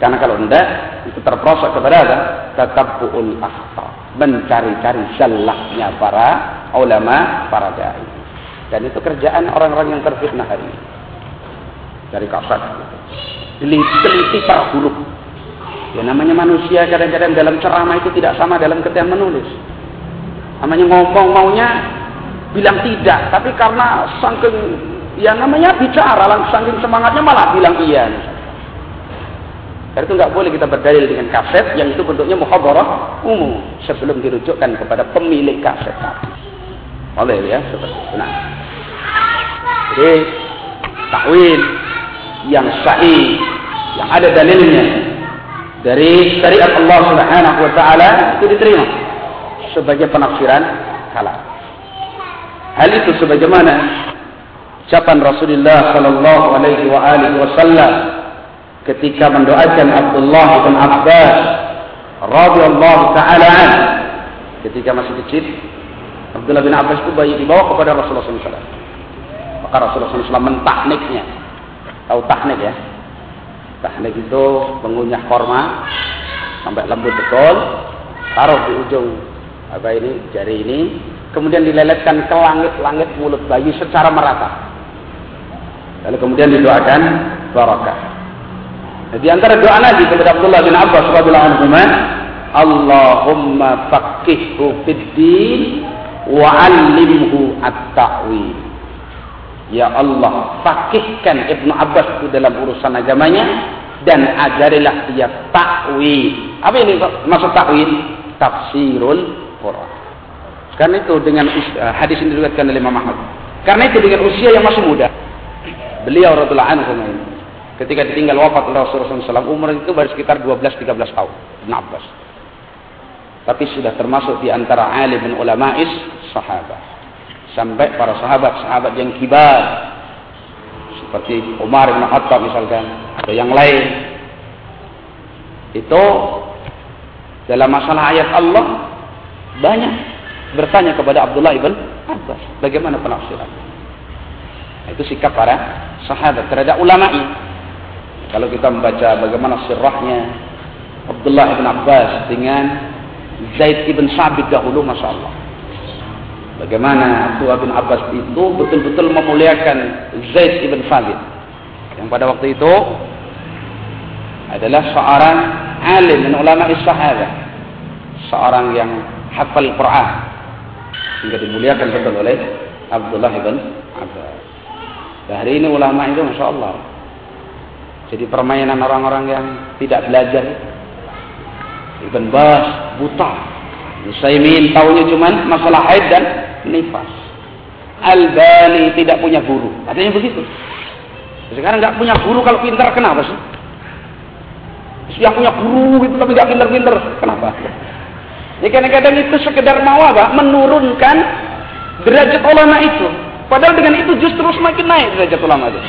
Karena kalau tidak, itu terprosok kepada apa? Tatabbu'ul akhta. Mencari-cari salahnya para ulama, para da'i. Dan itu kerjaan orang-orang yang terfitnah hari ini. Dari kasat. Teliti huruf. Ya namanya manusia kadang-kadang dalam ceramah itu tidak sama dalam kerjaan menulis. Namanya ngomong maunya bilang tidak. Tapi karena saking ya namanya bicara saking semangatnya malah bilang iya. Karena itu nggak boleh kita berdalil dengan kaset yang itu bentuknya muhadarah umum sebelum dirujukkan kepada pemilik kaset. Boleh ya seperti itu. Nah, jadi takwil yang sahih, yang ada dalilnya dari syariat Allah Subhanahu wa taala itu diterima sebagai penafsiran kalam. Hal itu sebagaimana ucapan Rasulullah sallallahu alaihi wa alihi wasallam ketika mendoakan Abdullah bin Abbas radhiyallahu taala ketika masih kecil Abdullah bin Abbas itu bayi dibawa kepada Rasulullah SAW. Maka Rasulullah SAW mentakniknya. Tahu taknik ya? Taknik itu mengunyah korma sampai lembut betul, taruh di ujung apa ini jari ini, kemudian dileletkan ke langit-langit mulut bayi secara merata. Lalu kemudian didoakan barakah. Nah, di antara doa Nabi kepada Abdullah bin Abbas radhiyallahu Allahumma faqihhu fid wa 'allimhu at-ta'wil. Ya Allah, fakihkan Ibnu Abbas itu dalam urusan agamanya dan ajarilah dia takwil. Apa ini maksud takwil? Tafsirul Quran. Karena itu dengan uh, hadis ini diriwayatkan oleh Imam Ahmad. Karena itu dengan usia yang masih muda, beliau radhiyallahu anhu ini ketika ditinggal wafat oleh Rasulullah SAW umur itu baru sekitar 12-13 tahun Ibn Abbas tapi sudah termasuk di antara alim dan ulama'is sahabat sampai para sahabat-sahabat yang kibar. Seperti Umar bin Khattab misalkan atau yang lain. Itu dalam masalah ayat Allah banyak bertanya kepada Abdullah ibn Abbas bagaimana penafsiran? Itu sikap para sahabat terhadap ulama ini. Kalau kita membaca bagaimana sirahnya Abdullah ibn Abbas dengan Zaid ibn Sabit dahulu Masya Allah Bagaimana Abdullah bin Abbas itu betul-betul memuliakan Zaid ibn Thabit yang pada waktu itu adalah seorang alim min ulama sahabat. Seorang yang hafal Quran sehingga dimuliakan betul oleh Abdullah bin Abbas. Hari ini ulama itu Masya Allah. Jadi permainan orang-orang yang tidak belajar. Ibn Bas buta. Musaimin tahunya cuma masalah haid dan nifas. Albani tidak punya guru. Katanya begitu. Sekarang nggak punya guru kalau pintar kenapa sih? Yang punya guru itu tapi nggak pintar-pintar kenapa? Ya kadang-kadang itu sekedar mau apa? Menurunkan derajat ulama itu. Padahal dengan itu justru semakin naik derajat ulama itu.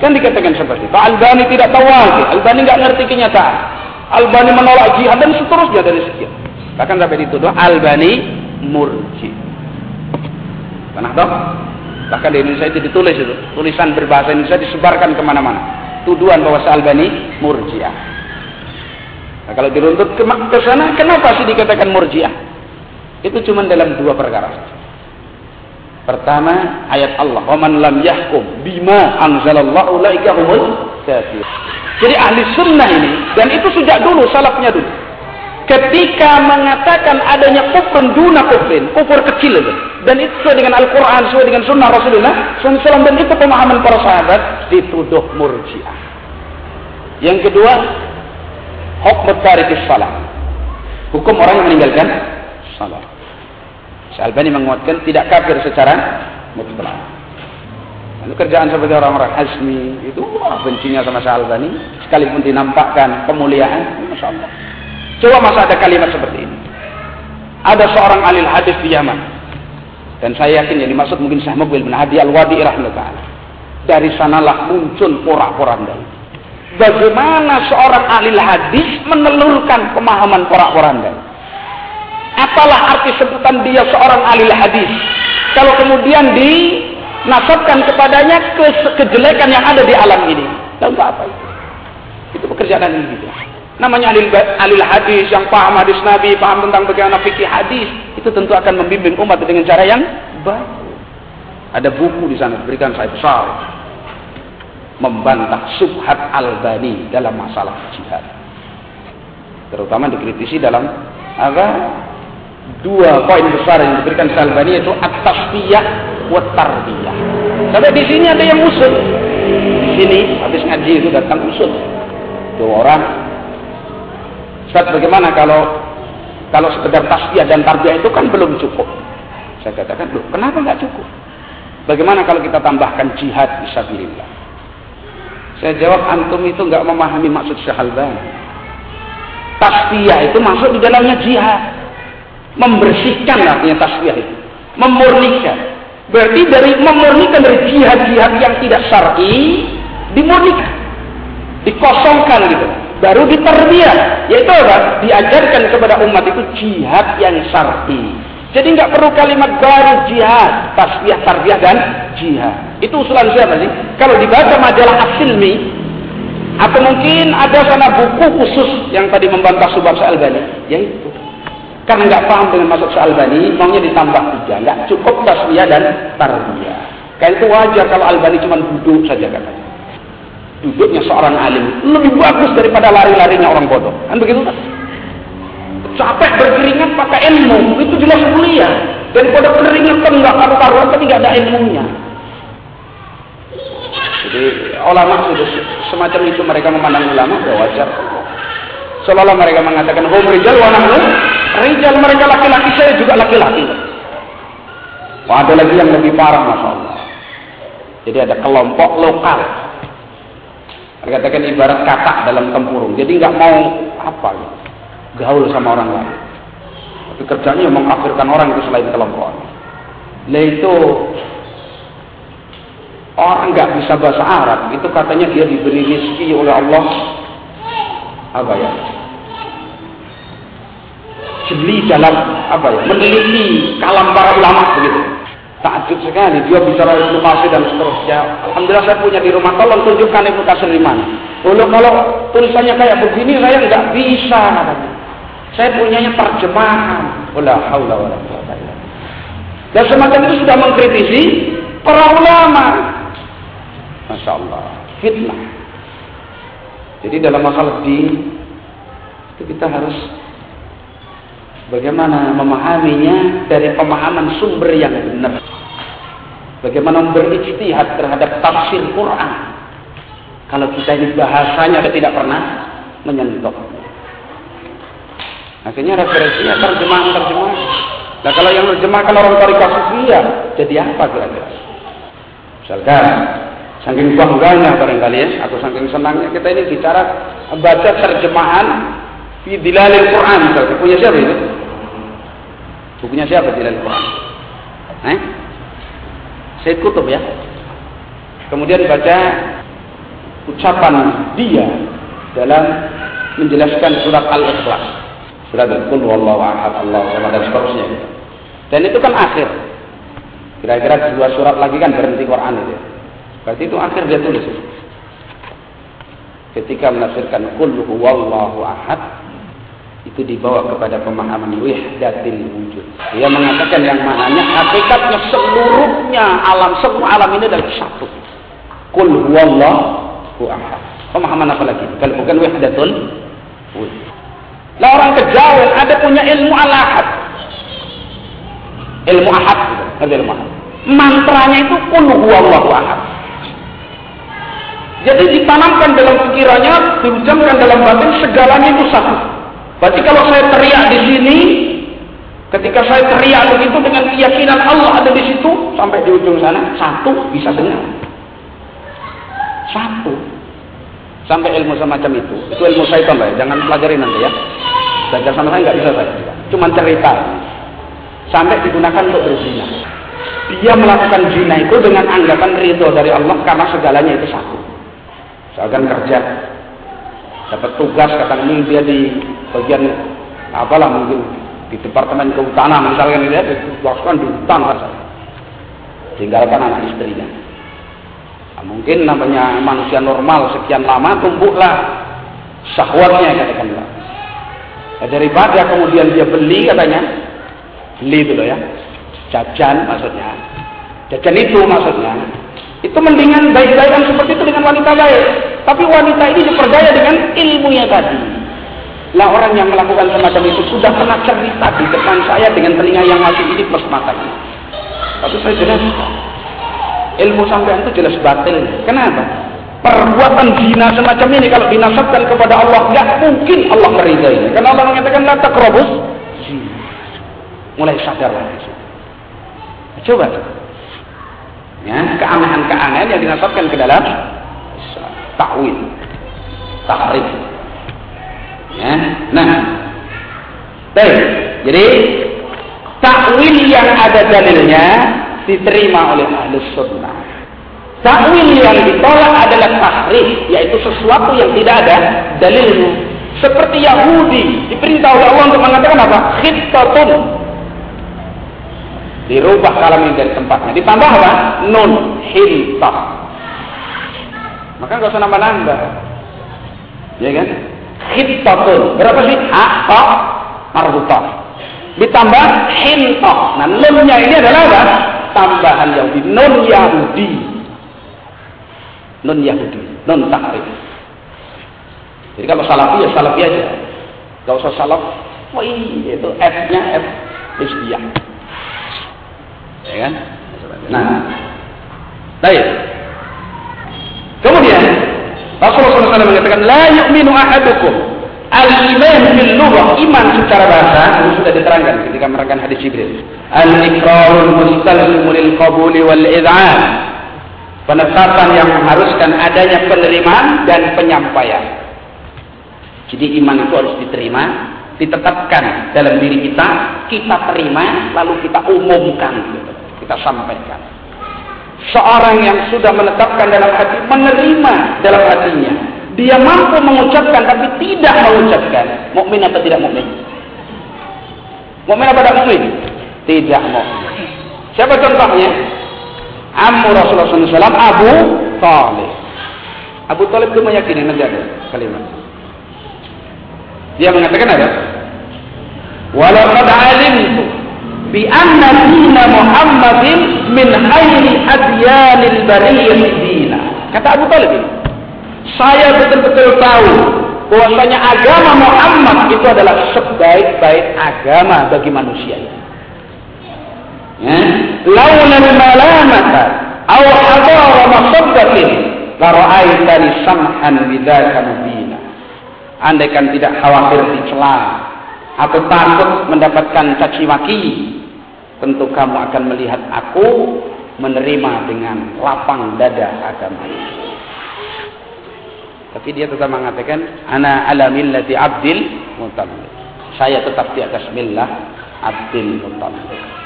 Kan dikatakan seperti itu. Albani tidak tahu lagi. Albani nggak ngerti kenyataan. Albani menolak jihad dan seterusnya dari sekian. Bahkan sampai dituduh Albani murji. Pernah tahu? Bahkan di Indonesia itu ditulis itu. Tulisan berbahasa Indonesia disebarkan ke mana-mana. Tuduhan bahwa Albani murjiah. Nah, kalau diruntut ke, sana, kenapa sih dikatakan murjiah? Itu cuma dalam dua perkara. Pertama, ayat Allah, "Wa man lam yahkum bima anzalallahu kafir." Jadi ahli sunnah ini dan itu sejak dulu salafnya dulu. Ketika mengatakan adanya kufur duna kufrin, kufur kecil itu. Dan itu sesuai dengan Al-Quran, sesuai dengan sunnah Rasulullah SAW. Dan itu pemahaman para sahabat, dituduh murjiah. Yang kedua, Hukum tarikis salat. Hukum orang yang meninggalkan salat. Syalbani menguatkan tidak kafir secara mutlak. Lalu kerjaan seperti orang-orang Hasmi itu wah bencinya sama Syalbani sekalipun dinampakkan kemuliaan, Masya Allah. Coba masa ada kalimat seperti ini. Ada seorang alil hadis di Yaman. Dan saya yakin yang dimaksud mungkin Syekh Mubil bin Hadi Al-Wadi rahimahullah. Dari sanalah muncul porak-poranda bagaimana seorang ahli hadis menelurkan pemahaman porak-poranda. Apalah arti sebutan dia seorang ahli hadis? Kalau kemudian dinasabkan kepadanya ke kejelekan yang ada di alam ini. Lalu apa itu? Itu pekerjaan ini juga. Namanya ahli, ahli hadis yang paham hadis Nabi, paham tentang bagaimana fikih hadis, itu tentu akan membimbing umat dengan cara yang baik. Ada buku di sana berikan saya besar membantah subhat Albani dalam masalah jihad. Terutama dikritisi dalam apa? Dua poin besar yang diberikan Albani yaitu at-tasfiyah wa tarbiyah. Sampai di sini ada yang usul. Di sini habis ngaji itu datang usul. Dua orang. Ustaz bagaimana kalau kalau sekedar tasfiyah dan tarbiyah itu kan belum cukup. Saya katakan, loh, kenapa nggak cukup? Bagaimana kalau kita tambahkan jihad fisabilillah? Saya jawab antum itu nggak memahami maksud syahalban. Tasfiyah itu masuk di dalamnya jihad. Membersihkan artinya tasfiyah itu. Memurnikan. Berarti dari memurnikan dari jihad-jihad yang tidak syar'i dimurnikan. Dikosongkan gitu. Baru diterbiah. Yaitu apa? Diajarkan kepada umat itu jihad yang syar'i. Jadi nggak perlu kalimat baru jihad, tasbih, tarbiyah dan jihad. Itu usulan siapa sih? Kalau dibaca majalah Asilmi, atau mungkin ada sana buku khusus yang tadi membantah Subab Sa'albani, yaitu karena nggak paham dengan masuk Sa'albani, maunya ditambah tiga, nggak cukup tasbih dan tarbiyah. Kayak itu wajar kalau Albani cuma duduk saja katanya. Duduknya seorang alim lebih bagus daripada lari-larinya orang bodoh. Kan begitu kan? Capek berkeringat pakai ilmu, itu jelas mulia. Daripada keringat kan nggak karu-karuan tapi nggak ada ilmunya. Jadi ulama sudah semacam itu mereka memandang ulama sudah wajar. Seolah mereka mengatakan hum rijal wa nahnu rijal mereka laki-laki saya juga laki-laki. Ada lagi yang lebih parah Masya Allah. Jadi ada kelompok lokal. Katakan ibarat katak dalam tempurung. Jadi nggak mau apa gitu. Gaul sama orang lain. Tapi kerjanya mengkafirkan orang itu selain kelompok. Nah itu Orang nggak bisa bahasa Arab, itu katanya dia diberi rezeki oleh Allah apa ya? Jeli dalam apa ya? Meneliti kalam para ulama begitu. Takjub sekali dia bicara Ibnu Kasir dan seterusnya. Alhamdulillah saya punya di rumah. Tolong tunjukkan Ibnu Kasir di mana. Kalau kalau tulisannya kayak begini saya nggak bisa. Saya punyanya terjemahan. Wala haula wala Dan semacam itu sudah mengkritisi para ulama. Masya Allah. Fitnah. Jadi dalam masalah di kita harus bagaimana memahaminya dari pemahaman sumber yang benar. Bagaimana berijtihad terhadap tafsir Quran. Kalau kita ini bahasanya tidak pernah menyentuh. Akhirnya referensinya terjemahan-terjemahan. Nah kalau yang terjemahkan orang Tariqah Sufiyah, jadi apa kira-kira? Misalkan, saking bangganya barangkali ya, atau saking senangnya kita ini bicara baca terjemahan di Dilalil Quran misalnya. Punya siapa itu? Bukunya siapa Dilalil Quran? Eh? Saya Kutub ya. Kemudian baca ucapan dia dalam menjelaskan surat Al-Ikhlas. Surat Al-Qul wallahu ahad Allah dan seterusnya. Dan itu kan akhir. Kira-kira dua surat lagi kan berhenti Quran itu. Berarti itu akhir dia tulis. Ketika menafsirkan Qul huwallahu ahad itu dibawa kepada pemahaman wihdatil wujud. Dia mengatakan yang mananya hakikatnya seluruhnya alam semua alam ini adalah satu. Qul huwallahu ahad. Pemahaman apa lagi? Kalau bukan wihdatul wujud. Lah orang kejawen ada punya ilmu alahad. Ilmu ahad gitu. Ngerti ilmu ahad? Mantranya itu kul huwallahu ahad. Jadi ditanamkan dalam pikirannya, diucapkan dalam batin segalanya itu satu. Berarti kalau saya teriak di sini, ketika saya teriak begitu dengan keyakinan Allah ada di situ, sampai di ujung sana, satu bisa dengar. Satu. Sampai ilmu semacam itu. Itu ilmu syaitan lah ya. Jangan pelajari nanti ya. Belajar sama saya nggak bisa saya. Cuma cerita. Sampai digunakan untuk berzina. Dia melakukan zina itu dengan anggapan ridho dari Allah karena segalanya itu satu. Misalkan kerja, dapat tugas kata ini dia di bagian apalah mungkin di departemen kehutanan misalkan dia ditugaskan di hutan saja. Tinggalkan anak istrinya. Nah, mungkin namanya manusia normal sekian lama tumbuhlah syahwatnya katakanlah. Nah, daripada kemudian dia beli katanya, beli itu loh ya, jajan maksudnya, jajan itu maksudnya, itu mendingan baik-baikan seperti itu dengan wanita baik. Tapi wanita ini diperdaya dengan ilmunya tadi. Lah orang yang melakukan semacam itu sudah pernah cerita di depan saya dengan telinga yang masih ini plus matanya. Tapi saya jelas ilmu sampean itu jelas batil. Kenapa? Perbuatan zina semacam ini kalau dinasabkan kepada Allah nggak mungkin Allah meridai. Karena Allah mengatakan la taqrabus Mulai sadar lagi. Coba. Ya, keanehan-keanehan yang dinasabkan ke dalam takwil, tahrif. Ya, nah, baik. Jadi takwil yang ada dalilnya diterima oleh ahli sunnah. Takwil yang ditolak adalah tahrif, yaitu sesuatu yang tidak ada dalilnya. Seperti Yahudi diperintah oleh Allah untuk mengatakan apa? Khittatun. Dirubah kalam ini dari tempatnya. Ditambah apa? Nun hiltah. Maka nggak usah nambah-nambah. Ya kan? Khittatun. Berapa sih? Ha, ta, marbutah. Ditambah hintah. Nah, nunnya ini adalah apa? Tambahan Yahudi. Nun Yahudi. Nun Yahudi. Nun takrif. Jadi kalau salafi ya salafi aja. Gak usah salaf. Wih, itu F-nya F Hizbiyah. Ya kan? Nah. Baik. Kemudian Rasulullah SAW mengatakan la yu'minu ahadukum. Al-iman bil lughah iman secara bahasa ini sudah diterangkan ketika menerangkan hadis Jibril. Al-iqrarul mustalzimu lil wal id'an. Penetapan yang mengharuskan adanya penerimaan dan penyampaian. Jadi iman itu harus diterima ditetapkan dalam diri kita kita terima lalu kita umumkan kita sampaikan Seorang yang sudah menetapkan dalam hati, menerima dalam hatinya. Dia mampu mengucapkan tapi tidak mengucapkan. Mukmin atau tidak mukmin? Mukmin apa tidak mukmin? Tidak mukmin. Siapa contohnya? Ammu Rasulullah SAW Abu Talib. Abu Talib itu meyakini ada kalimat. Dia mengatakan ada. Walau qad alimtu bi anna dina Muhammadin min adyanil bariyah dina. Kata Abu Talib saya betul-betul tahu bahwasanya agama Muhammad itu adalah sebaik-baik agama bagi manusia. Ya. Laula malamata aw hadara masabbatin la ra'aitani samhan bidzaka mubina. Andaikan tidak khawatir dicela atau takut mendapatkan caci maki, tentu kamu akan melihat aku menerima dengan lapang dada agama Tapi dia tetap mengatakan, Ana ala millati abdil mutalib. Saya tetap di atas millah abdil mutalib.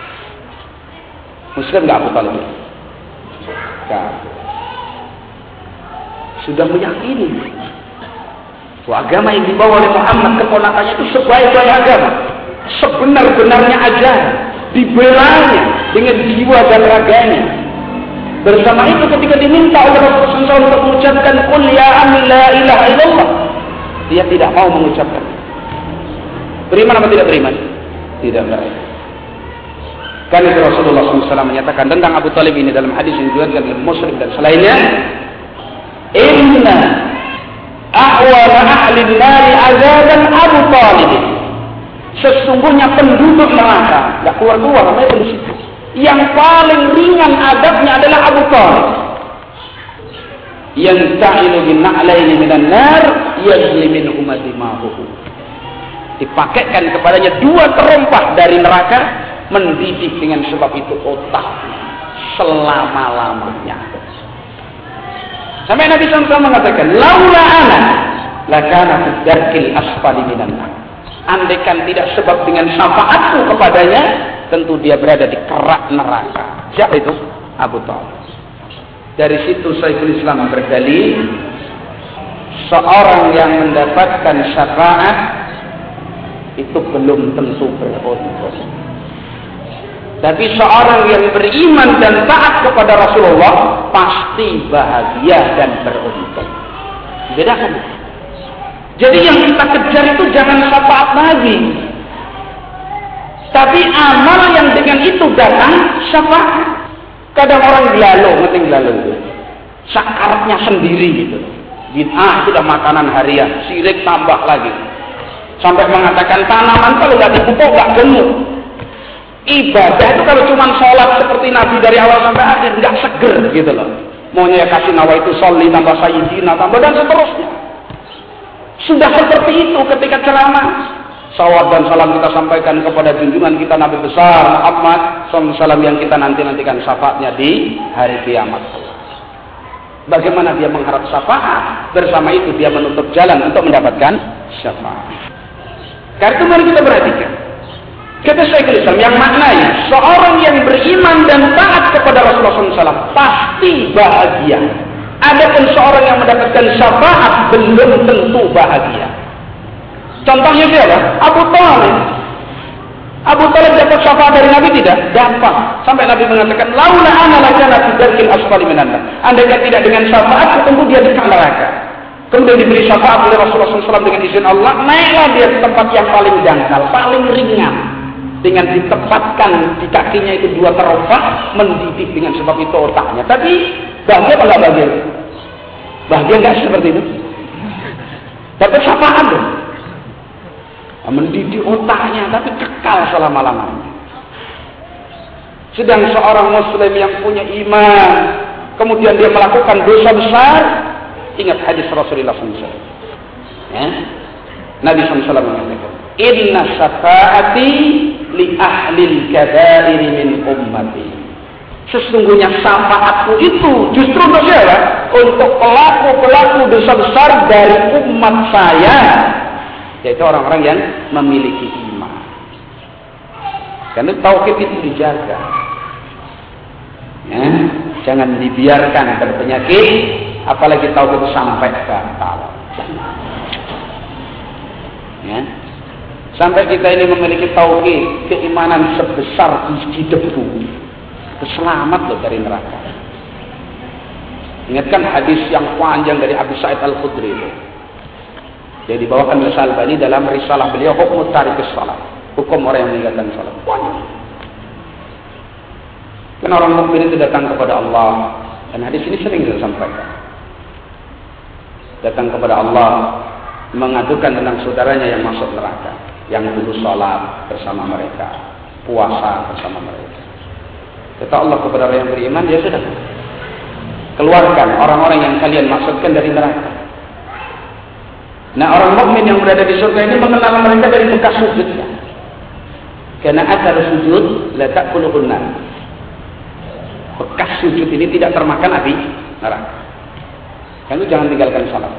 Muslim Abu Talib? Gak. Sudah meyakini bahwa agama yang dibawa oleh Muhammad keponakannya itu sebaik-baik agama. Sebenar-benarnya ajaran dibelanya dengan jiwa dan raganya. Bersama itu ketika diminta oleh Rasulullah untuk mengucapkan Qul ya la ilaha illallah. Dia tidak mau mengucapkan. Beriman apa tidak beriman? Tidak beriman. Karena itu Rasulullah SAW menyatakan tentang Abu Talib ini dalam hadis yang diriwayatkan oleh Muslim dan selainnya. Inna ahwala ahli nari azaban Abu Talib. Sesungguhnya penduduk neraka, tidak keluar-keluar, namanya di situ. Yang paling ringan adabnya adalah Abu Talib. Yang ta'ilu bin na'laini minan nar, yajli min umatimahuhu. Dipakaikan kepadanya dua terompah dari neraka, mendidik dengan sebab itu otak selama-lamanya. Sampai Nabi SAW mengatakan, Laula ana, lakana darkil asfali minan nar Andaikan tidak sebab dengan syafaatku kepadanya, tentu dia berada di kerak neraka. Siapa itu? Abu Talib. Dari situ Syekhul Islam berdalil, seorang yang mendapatkan syafaat itu belum tentu beruntung. Tapi seorang yang beriman dan taat kepada Rasulullah pasti bahagia dan beruntung. Bedakan. Jadi yang kita kejar itu jangan syafaat lagi. Tapi amal yang dengan itu datang syafaat. Kadang orang gelalo, ngerti gelalo itu. Sakaratnya sendiri gitu. Bid'ah itu udah makanan harian. Sirik tambah lagi. Sampai mengatakan tanaman kalau nggak dipupuk nggak gemuk. Ibadah itu kalau cuma sholat seperti Nabi dari awal sampai akhir nggak seger gitu loh. Maunya ya kasih nawa itu soli tambah sayyidina tambah dan seterusnya. Sudah seperti itu ketika ceramah. Salawat dan salam kita sampaikan kepada junjungan kita Nabi besar Muhammad SAW yang kita nanti-nantikan syafaatnya di hari kiamat. Bagaimana dia mengharap syafaat? Bersama itu dia menutup jalan untuk mendapatkan syafaat. Karena itu mari kita perhatikan. Kata Syekhul Islam yang maknanya seorang yang beriman dan taat kepada Rasulullah SAW pasti bahagia Adapun seorang yang mendapatkan syafaat belum tentu bahagia. Contohnya siapa? Abu Talib. Abu Talib dapat syafaat dari Nabi tidak? Dapat. Sampai Nabi mengatakan, Laula ana lakana fi darkil asfali minanna. Andai tidak dengan syafaat, tentu dia di neraka. Kemudian diberi syafaat oleh Rasulullah SAW dengan izin Allah, naiklah dia ke tempat yang paling dangkal, paling ringan. Dengan ditempatkan di kakinya itu dua teropak, mendidik dengan sebab itu otaknya. Tapi Bahagia apa nggak bahagia? Bahagia nggak seperti itu? Dapat syafaat loh. Mendidik otaknya, tapi kekal selama-lamanya. Sedang seorang muslim yang punya iman, kemudian dia melakukan dosa besar, ingat hadis Rasulullah SAW. Ya? Nabi SAW mengatakan, Inna syafaati li ahlil kabairi min ummati. Sesungguhnya syafaatku itu justru untuk? Untuk pelaku-pelaku dosa besar dari umat saya. Yaitu orang-orang yang memiliki iman. Karena tauhid itu dijaga. Ya, jangan dibiarkan berpenyakit, apalagi tauhid sampai batal. Ya. Sampai kita ini memiliki tauhid, keimanan sebesar biji debu Selamat loh dari neraka. Ingatkan hadis yang panjang dari Abu Sa'id Al-Khudri itu. Yang dibawakan oleh Salbani dalam risalah beliau hukum tarik salat. Hukum orang yang meninggalkan salat. Banyak. Kan orang mukmin itu datang kepada Allah dan hadis ini sering kita sampaikan. Datang kepada Allah mengadukan tentang saudaranya yang masuk neraka, yang dulu sholat bersama mereka, puasa bersama mereka. Kata Allah kepada orang yang beriman, dia sudah keluarkan orang-orang yang kalian masukkan dari neraka. Nah orang mukmin yang berada di surga ini mengenal mereka dari bekas sujudnya. Karena ada sujud, letak puluh Bekas sujud ini tidak termakan api neraka. Kamu jangan tinggalkan sholat.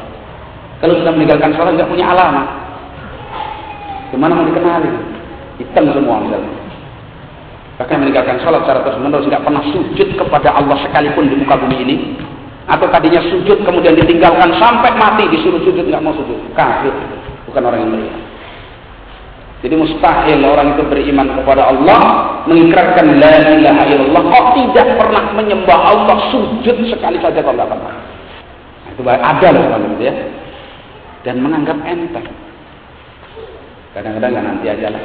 Kalau sudah meninggalkan sholat nggak punya alamat, gimana mau dikenali? Hitam semua misalnya. Bahkan meninggalkan sholat secara terus menerus nggak pernah sujud kepada Allah sekalipun di muka bumi ini. Atau tadinya sujud kemudian ditinggalkan sampai mati disuruh sujud nggak mau sujud. Kafir, bukan orang yang beriman. Jadi mustahil orang itu beriman kepada Allah, mengikrarkan la ilaha illallah, kok tidak pernah menyembah Allah sujud sekali saja kalau nggak pernah. Itu ada loh kalau gitu ya. Dan menganggap enteng. Kadang-kadang nggak nanti aja lah.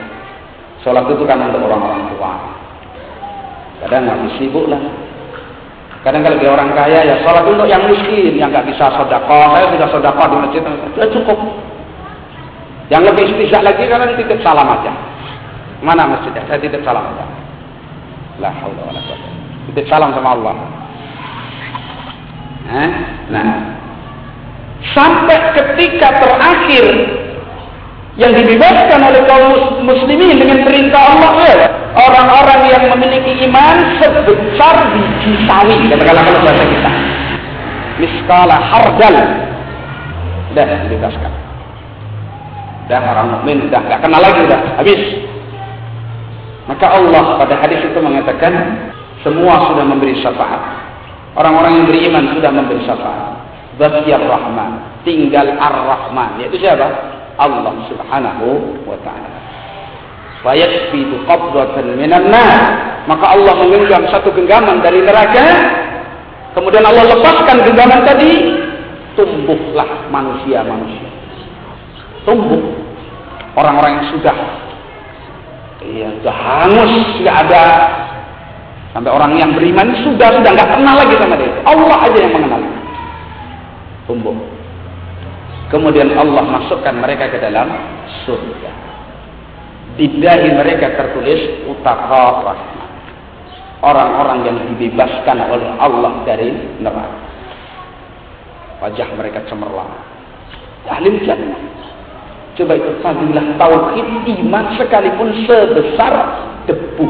Sholat itu kan untuk orang-orang tua. Kadang nggak sibuk lah. Kadang kalau dia orang kaya ya sholat untuk yang miskin, yang nggak bisa sodako. Saya sudah sodako di masjid, sudah cukup. Yang lebih spesial lagi kalian titip salam aja. Mana masjidnya? Saya titip salam aja. La haula wala Titip salam sama Allah. Eh? Nah, sampai ketika terakhir yang dibebaskan oleh kaum muslimin dengan perintah Allah ya. Orang-orang yang memiliki iman sebesar biji sawi katakanlah kalau bahasa kita. Miskala hardal. Sudah dibebaskan. Sudah orang mukmin sudah nggak kenal lagi sudah habis. Maka Allah pada hadis itu mengatakan semua sudah memberi syafaat. Orang-orang yang beriman sudah memberi syafaat. Bakiyar Rahman. Tinggal Ar-Rahman. Yaitu siapa? Allah subhanahu wa ta'ala. Fayakfidu qabdatan minan nar. Maka Allah menggenggam satu genggaman dari neraka. Kemudian Allah lepaskan genggaman tadi. Tumbuhlah manusia-manusia. Tumbuh. Orang-orang yang sudah Iya, sudah hangus, nggak ada sampai orang yang beriman sudah sudah nggak kenal lagi sama dia. Allah aja yang mengenal tumbuh. Kemudian Allah masukkan mereka ke dalam surga. Di dahi mereka tertulis utaka rahmat. Orang-orang yang dibebaskan oleh Allah dari neraka. Wajah mereka cemerlang. Ahli jannah. Coba itu fadilah tauhid iman sekalipun sebesar debu.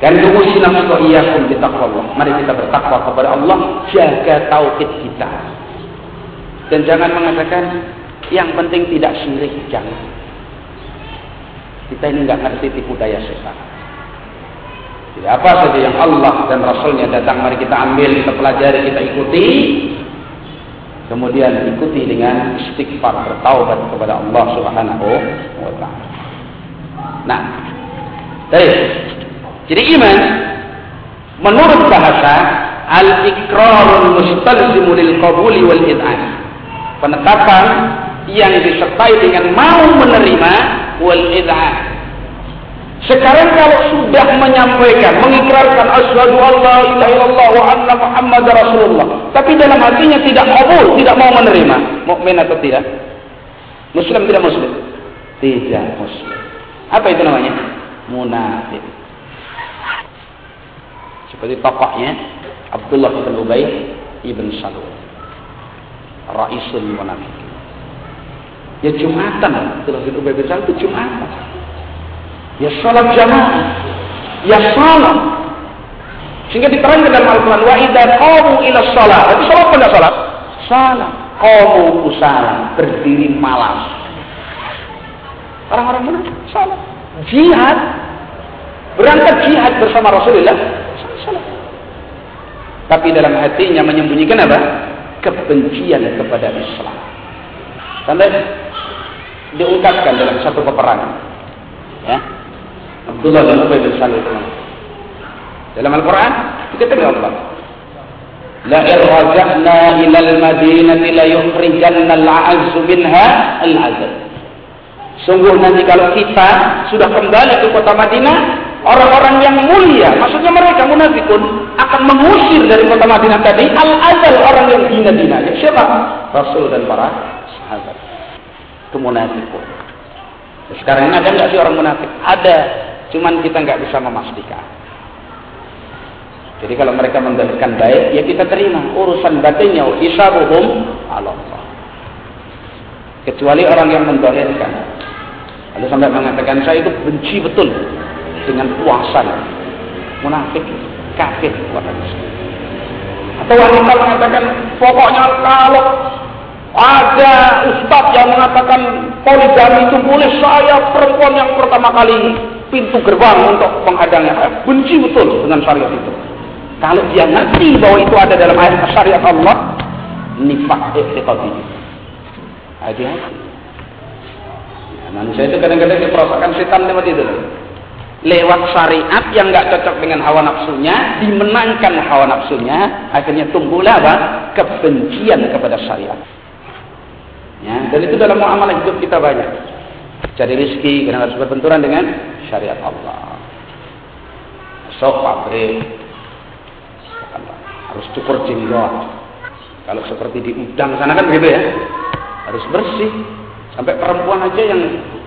Dan iya nafsu kita Allah. Mari kita bertakwa kepada Allah, jaga tauhid kita. Dan jangan mengatakan yang penting tidak syirik, jangan. Kita ini nggak ngerti tipu daya setan. Jadi apa saja yang Allah dan Rasulnya datang, mari kita ambil, kita pelajari, kita ikuti. Kemudian ikuti dengan istighfar, bertaubat kepada Allah Subhanahu wa taala. Nah, baik. Jadi iman menurut bahasa al-iqrarul mustalzimu lil qabuli wal id'an penetapan yang disertai dengan mau menerima wal id'ah. Sekarang kalau sudah menyampaikan, mengikrarkan asyhadu alla ilaha illallah wa anna muhammad rasulullah, tapi dalam hatinya tidak kabul, tidak mau menerima, mukmin atau tidak? Muslim tidak muslim? Tidak muslim. Apa itu namanya? Munafik. Seperti tokohnya Abdullah bin Ubay ibn Salul. Raisul munafik. Ya Jumatan, Abdullah bin Ubay bin Salul itu Jumatan. Ya salat jamaah. Ya salat. Sehingga diterangkan dalam Al-Quran, wa idha qamu ila salat. Itu salat enggak salat? Salat. Qamu usala, berdiri malam. Orang-orang mana? Salat. Jihad. Berangkat jihad bersama Rasulullah. Salat. Tapi dalam hatinya menyembunyikan apa? Kebencian kepada Islam. Sampai diungkapkan dalam satu peperangan. Ya. Abdullah bin Ubay bin Salul dalam Al-Quran dikatakan Allah La irraja'na ila al-madinati la yukhrijanna al-a'azzu minha al-'azab. Sungguh nanti kalau kita sudah kembali ke kota Madinah, orang-orang yang mulia, maksudnya mereka munafikun, akan mengusir dari kota Madinah tadi al-azal orang yang hina-hina. Siapa? Rasul dan para sahabat. kemunafikan. Sekarang ini ada nggak sih orang munafik? Ada, cuman kita nggak bisa memastikan. Jadi kalau mereka mendapatkan baik, ya kita terima urusan batinnya, hisabuhum Allah. Kecuali orang yang mendolirkan. Lalu sampai mengatakan saya itu benci betul dengan puasa. Munafik, kafir. Atau wanita mengatakan pokoknya kalau ada ustaz yang mengatakan poligami itu boleh saya perempuan yang pertama kali pintu gerbang untuk menghadangnya. Benci betul dengan syariat itu. Kalau dia ngerti bahwa itu ada dalam ayat syariat Allah, nifak ikhtiqadi. Hati-hati. Ya, manusia itu kadang-kadang diperosakan setan lewat itu. Lewat syariat yang nggak cocok dengan hawa nafsunya, dimenangkan hawa nafsunya, akhirnya tumbuhlah apa? Kebencian kepada syariat. Ya, dan itu dalam muamalah hidup kita banyak. Cari rezeki karena harus berbenturan dengan syariat Allah. Sok pabrik harus cukur jenggot. Kalau seperti di udang sana kan begitu ya. Harus bersih. Sampai perempuan aja yang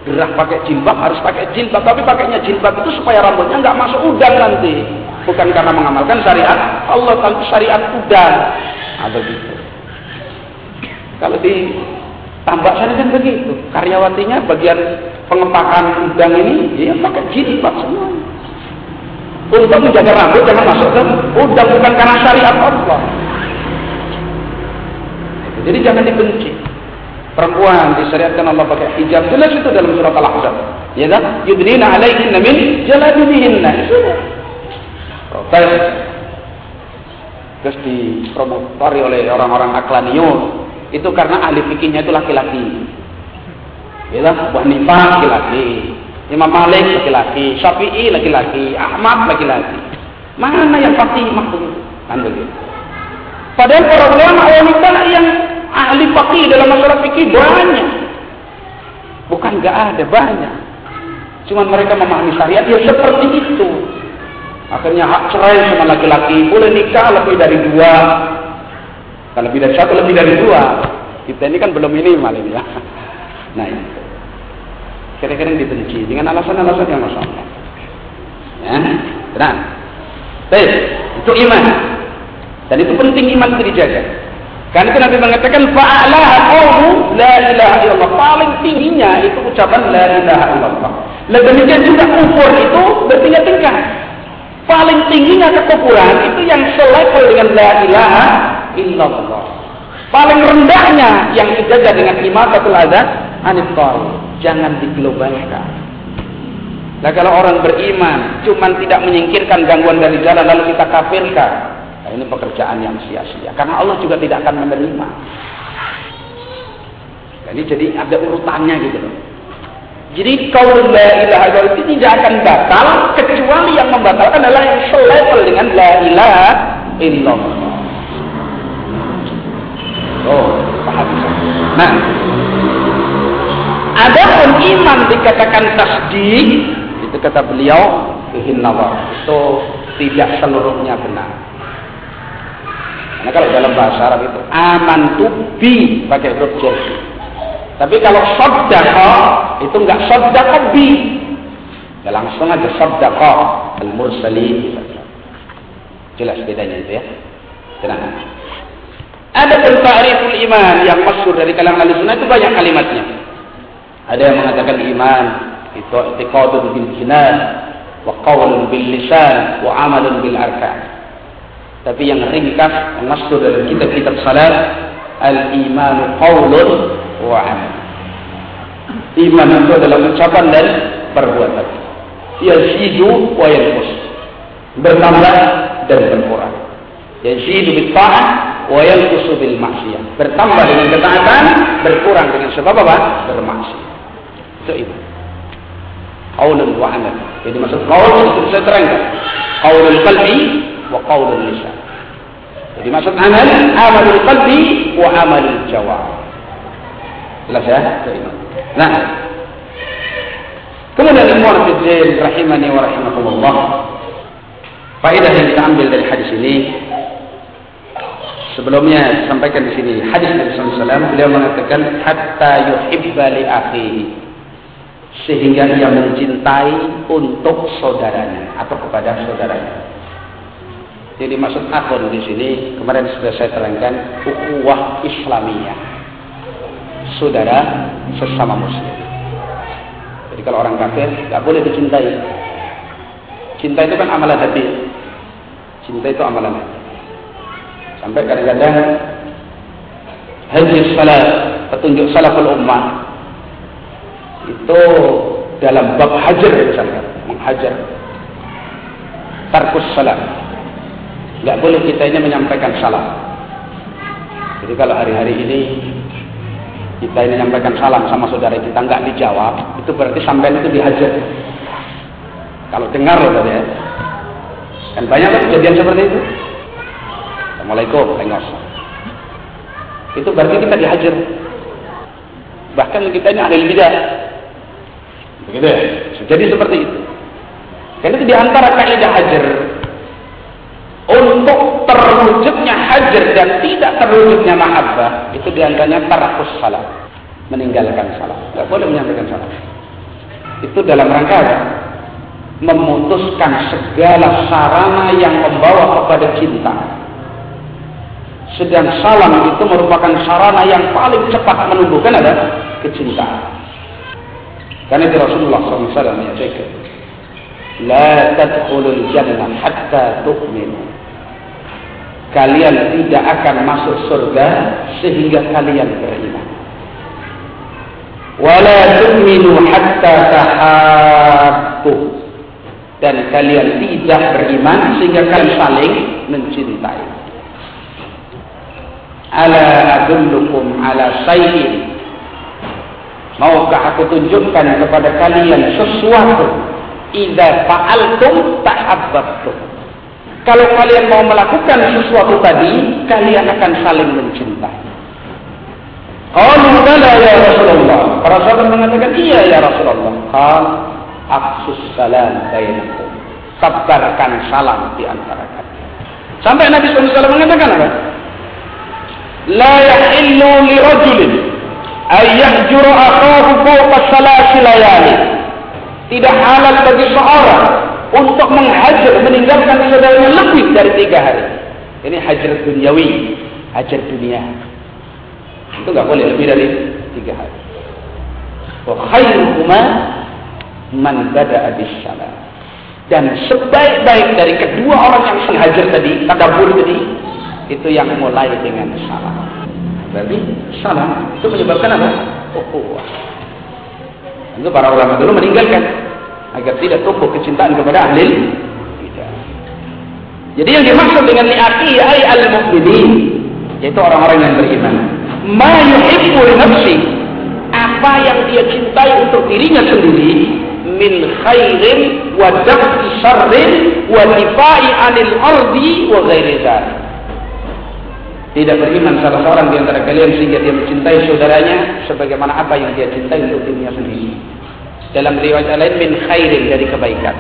gerah pakai jilbab harus pakai jilbab, tapi pakainya jilbab itu supaya rambutnya nggak masuk udang nanti. Bukan karena mengamalkan syariat Allah, tapi syariat udang. Nah, begitu. Kalau di tambak sana kan begitu. Karyawatinya bagian pengepakan udang ini, dia pakai jilbab semua. Untuk menjaga rambut jangan masuk ke udang bukan karena syariat Allah. Jadi jangan dibenci. Perempuan disyariatkan Allah pakai hijab jelas itu dalam surat Al-Ahzab. Ya kan? Yudnina alaihinna min jalabibihinna. Protes. Terus dipromotori oleh orang-orang aklaniyun. Itu karena ahli fikihnya itu laki-laki. Ya kan? Buah laki-laki. Imam Malik laki-laki, Syafi'i laki-laki, Ahmad laki-laki. Mana yang fakih makhluk? Kan begitu. Padahal para ulama wanita yang ahli fakih dalam masalah fikih banyak. Bukan enggak ada banyak. Cuma mereka memahami syariat ya seperti itu. Akhirnya hak cerai sama laki-laki boleh nikah lebih dari dua. Kalau lebih dari satu lebih dari dua. Kita ini kan belum ini malah ya. Nah itu. Kadang-kadang dibenci dengan alasan-alasan yang masuk Ya, tenang. Baik, itu iman. Dan itu penting iman itu dijaga. Karena itu Nabi mengatakan fa'alah qawlu la ilaha illallah. Paling tingginya itu ucapan la ilaha illallah. Lebih demikian juga kufur itu bertingkat-tingkat. Paling tingginya kekufuran itu yang selevel dengan la ilaha illallah. Paling rendahnya yang dijaga dengan imatatul adab anit Jangan diglobalkan. Nah kalau orang beriman cuma tidak menyingkirkan gangguan dari jalan lalu kita kafirkan. Ini pekerjaan yang sia-sia. Karena Allah juga tidak akan menerima. Ini jadi ada urutannya gitu loh. Jadi kalau la ilaha illallah itu tidak akan batal kecuali yang membatalkan adalah yang selevel dengan la ilaha illallah. Oh, paham. Nah, Adapun iman dikatakan tasdik, itu kata beliau, Itu tidak seluruhnya benar. Karena kalau dalam bahasa Arab itu aman tubi pakai huruf jadi. Tapi kalau sodako itu enggak sodako bi. Ya langsung aja sodako al-mursali. Jelas bedanya itu ya. Tenang. Ada ta'riful iman yang masyhur dari kalangan ahli sunnah itu banyak kalimatnya. Ada yang mengatakan iman itu i'tiqadun bil jinan wa qawlun bil lisan wa amalun bil arkan. Tapi yang ringkas masuk dalam kitab-kitab salat al iman qawlun wa amal. Iman itu adalah ucapan dan perbuatan. Yazidu wa yanqus. Bertambah dan berkurang. Yazidu bil ta'ah wa yanqusu bil maksiyah. Bertambah dengan ketaatan, berkurang dengan sebab apa? Bermaksiat. Itu iman. Qaulun wa amal. Jadi maksud qaul itu saya terangkan. Qaulul qalbi wa qaulul lisan. Jadi maksud amal, amalul qalbi wa amalul jawab. Jelas ya? Nah, kemudian ikhwan fiddin rahimani wa rahimakumullah. Faedah yang kita ambil dari hadis ini Sebelumnya sampaikan di sini hadis Nabi SAW beliau mengatakan hatta yuhibba li akhihi sehingga ia mencintai untuk saudaranya atau kepada saudaranya. Jadi maksud akun di sini kemarin sudah saya terangkan ukhuwah Islamiyah. Saudara sesama muslim. Jadi kalau orang kafir nggak boleh dicintai. Cinta itu kan amalan hati. Cinta itu amalan hati. Sampai kadang-kadang hadis salat petunjuk salaful ummah itu dalam bab hajar misalnya menghajar tarkus salat nggak boleh kita ini menyampaikan salam. Jadi kalau hari-hari ini kita ini menyampaikan salam sama saudara kita nggak dijawab itu berarti sampai itu dihajar. Kalau dengar loh ya. Kan banyak kan kejadian seperti itu? Assalamualaikum tengok. Itu berarti kita dihajar. Bahkan kita ini ahli bidah. Begitu ya? Jadi seperti itu. Karena itu di antara kaidah hajar untuk terwujudnya hajar dan tidak terwujudnya mahabbah itu di antaranya tarakus salam meninggalkan salam nggak boleh menyampaikan salam itu dalam rangka apa? memutuskan segala sarana yang membawa kepada cinta sedang salam itu merupakan sarana yang paling cepat menumbuhkan ada kecintaan. Karena itu Rasulullah SAW menyatakan, La tadkhulul jannah hatta tu'minu. Kalian tidak akan masuk surga sehingga kalian beriman. Wala tu'minu hatta tahabbu. Dan kalian tidak beriman sehingga kalian saling mencintai ala adullukum ala sayyin maukah aku tunjukkan kepada kalian sesuatu idza fa'altum ta'abbadtum kalau kalian mau melakukan sesuatu tadi, kalian akan saling mencintai. Kalau bala ya Rasulullah. Para sahabat mengatakan, iya ya Rasulullah. kal aksus salam bainakum. Sabarkan salam di antara kalian. Sampai Nabi SAW mengatakan apa? La yahillu li rajulin ayyahjura akhahu fawqa salasi layali. Tidak halal bagi seorang untuk menghajar meninggalkan saudaranya lebih dari tiga hari. Ini hajar duniawi hajar dunia. Itu nggak boleh lebih dari tiga hari. Wa khairuhuma man bada'a bisalam dan sebaik-baik dari kedua orang yang menghajar tadi tadabur tadi itu yang mulai dengan salam. Berarti salam itu menyebabkan apa? Oh, Itu para ulama dulu meninggalkan agar tidak tumbuh kecintaan kepada ahli tidak. Jadi yang dimaksud dengan li'ati ay al-mu'minin yaitu orang-orang yang beriman. Ma yuhibbu nafsi apa yang dia cintai untuk dirinya sendiri min khairin wa daf'i syarrin wa difa'i anil ardi wa ghairi dzalik tidak beriman salah seorang di antara kalian sehingga dia mencintai saudaranya sebagaimana apa yang dia cintai untuk dirinya sendiri. Dalam riwayat lain min khairin dari kebaikan.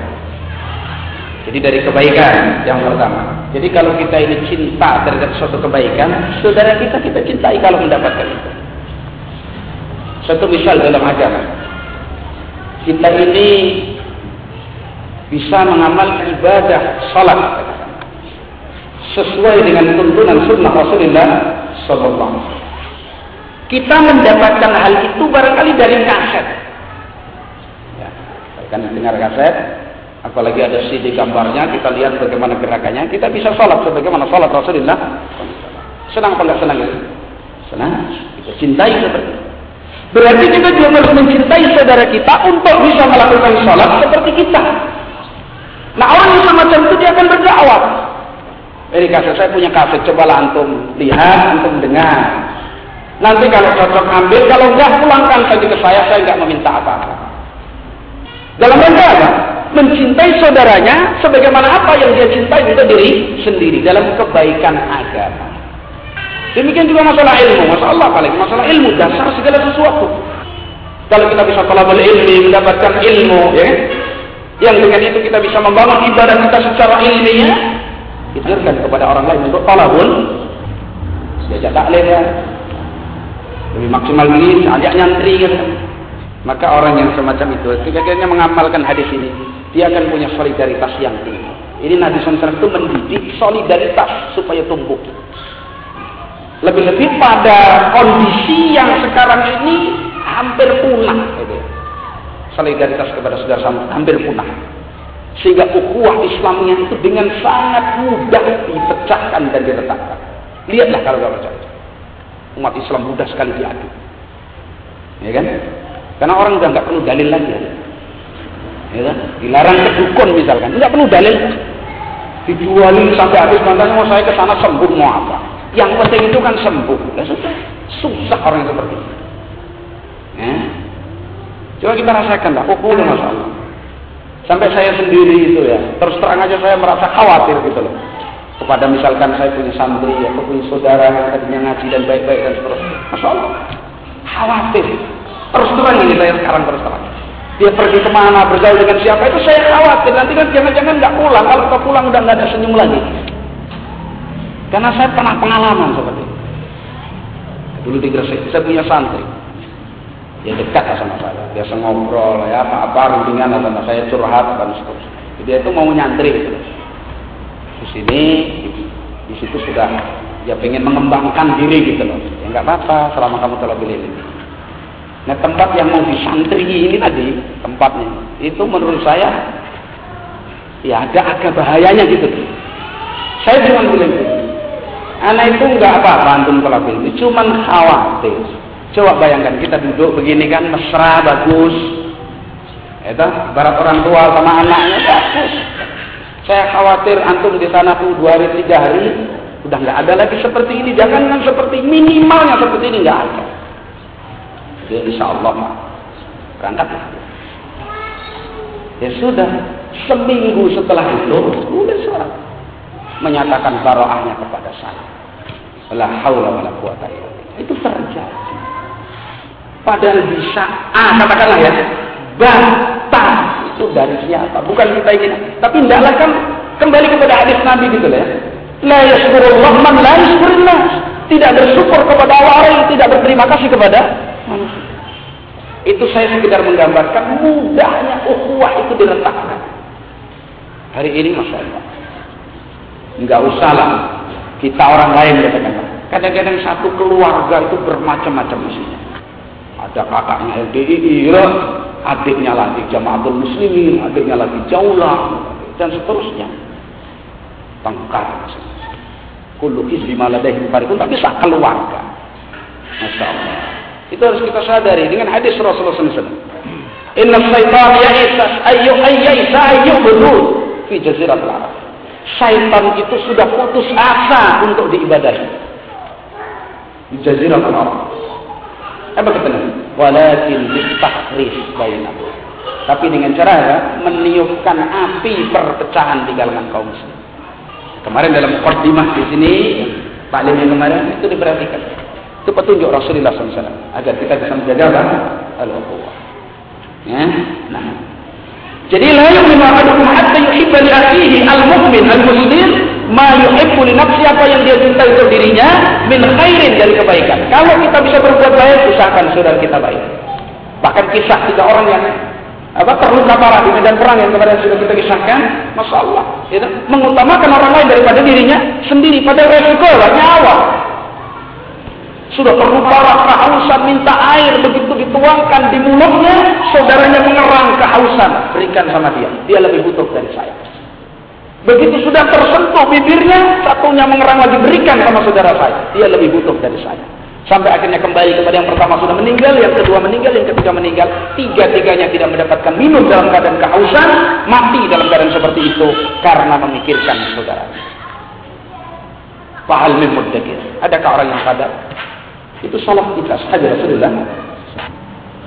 Jadi dari kebaikan yang pertama. Jadi kalau kita ini cinta terhadap suatu kebaikan, saudara kita kita cintai kalau mendapatkan itu. Satu misal dalam agama. Kita ini bisa mengamalkan ibadah salat sesuai dengan tuntunan sunnah Rasulullah Sallallahu Kita mendapatkan hal itu barangkali dari kaset. Kan dengar kaset, apalagi ada CD gambarnya, kita lihat bagaimana gerakannya, kita bisa sholat sebagaimana sholat Rasulullah. Senang apa senang itu? Senang, kita cintai seperti itu. Berarti kita juga harus mencintai saudara kita untuk bisa melakukan sholat seperti kita. Nah orang yang semacam itu dia akan berdakwah. Ini kaset saya punya kaset, cobalah antum lihat, antum dengar. Nanti kalau cocok ambil, kalau enggak pulangkan saja ke saya, saya enggak meminta apa-apa. Dalam rangka apa? Mencintai saudaranya sebagaimana apa yang dia cintai untuk diri sendiri dalam kebaikan agama. Demikian juga masalah ilmu, masalah Allah apalagi masalah ilmu dasar segala sesuatu. Kalau kita bisa talabul ilmi, mendapatkan ilmu, ya, yang dengan itu kita bisa membangun ibadah kita secara ilmiah, dianjurkan kepada orang lain untuk talabul sejak taklim ya. Lebih maksimal lagi, ajak nyantri kan. Maka orang yang semacam itu, ketika dia mengamalkan hadis ini, dia akan punya solidaritas yang tinggi. Ini Nabi SAW itu mendidik solidaritas supaya tumbuh. Lebih-lebih pada kondisi yang sekarang ini hampir punah. Solidaritas kepada saudara sama hampir punah. Sehingga ukhuwah Islamnya itu dengan sangat mudah dipecahkan dan diretakkan. Lihatlah kalau nggak percaya. Umat Islam mudah sekali diadu. Ya kan? Karena orang udah nggak perlu dalil lagi. Ya kan? Dilarang ke dukun misalkan, nggak perlu dalil. Dijualin sampai habis mantannya mau saya ke sana sembuh mau apa? Yang penting itu kan sembuh. Ya sudah, susah orang yang seperti itu. Ya. Coba kita rasakan lah, oh, masalah. Sampai saya sendiri itu ya, terus terang aja saya merasa khawatir gitu loh. Kepada misalkan saya punya santri, atau punya saudara yang tadinya ngaji dan baik-baik dan seterusnya. Masya Allah, khawatir. Terus terang ini saya sekarang terus terang. Dia pergi ke mana, bergaul dengan siapa, itu saya khawatir. Nanti kan jangan-jangan nggak pulang. Kalau ke pulang udah nggak ada senyum lagi. Karena saya pernah pengalaman seperti itu. Dulu di Gresik, saya punya santri ya dekat sama saya biasa ngobrol ya apa-apa rundingan sama saya curhat dan seterusnya dia itu mau nyantri gitu. di sini di situ sudah ya pengen mengembangkan diri gitu loh ya nggak apa-apa selama kamu telah pilih ini nah tempat yang mau disantri ini tadi tempatnya itu menurut saya ya ada agak bahayanya gitu saya cuma bilang anak itu nggak apa-apa antum telah pilih cuma khawatir Coba bayangkan kita duduk begini kan mesra bagus. Itu barat orang tua sama anaknya bagus. Saya khawatir antum di sana tuh dua hari tiga hari udah nggak ada lagi seperti ini. Jangan kan seperti minimalnya seperti ini nggak ada. Ya insya Allah berangkatlah. Ya sudah seminggu setelah itu udah sholat menyatakan baroahnya kepada saya. La haula Itu terjadi. Padahal bisa, ah katakanlah ya, batal itu dari siapa? Bukan kita ingin, tapi tidaklah kan kembali kepada hadis Nabi gitu ya. La yashkurullah man la. Tidak bersyukur kepada Allah orang yang tidak berterima kasih kepada. Itu saya sekedar menggambarkan mudahnya ukhuwah itu diletakkan. Hari ini Masya Allah. Enggak usahlah kita orang lain katakan. Kadang-kadang satu keluarga itu bermacam-macam isinya ada kakaknya LDI Irak, adiknya lagi Jamaatul Muslimin, adiknya lagi Jaulah, dan seterusnya. Tengkar. Kullu hizbi maladahim farikun, tapi keluarga. Masya Allah. Itu harus kita sadari dengan hadis Rasulullah SAW. Inna syaitan ya'isas ayyu ayyisa ayyu bedul fi jaziratul Arab. Syaitan itu sudah putus asa untuk diibadahi. Di jaziratul Arab. Apa kata Walakin litakris bainakum. Tapi dengan cara apa? Meniupkan api perpecahan di kalangan kaum muslim. Kemarin dalam khutbah di sini, taklim yang kemarin itu diperhatikan. Itu petunjuk Rasulullah SAW agar kita bisa menjaga al-ukhuwah. Ya, nah. Jadi la yu'minu ahadukum hatta yuhibba li akhihi al-mu'min al-muslim ma yuhibbu li nafsi apa yang dia cintai untuk dirinya min khairin dari kebaikan. Kalau kita bisa berbuat baik, usahakan saudara kita baik. Bahkan kisah tiga orang yang apa terluka parah di medan perang yang kemarin sudah kita kisahkan, masya Allah, itu mengutamakan orang lain daripada dirinya sendiri pada resiko nyawa. Sudah terluka parah kehausan minta air begitu dituangkan di mulutnya, saudaranya mengerang kehausan, berikan sama dia, dia lebih butuh dari saya. Begitu sudah tersentuh bibirnya, satunya mengerang lagi berikan sama saudara saya. Dia lebih butuh dari saya. Sampai akhirnya kembali kepada yang pertama sudah meninggal, yang kedua meninggal, yang ketiga meninggal. Tiga-tiganya tidak mendapatkan minum dalam keadaan kehausan, mati dalam keadaan seperti itu karena memikirkan saudara. Fahal min. Adakah orang yang sadar? Itu salah kita saja Rasulullah.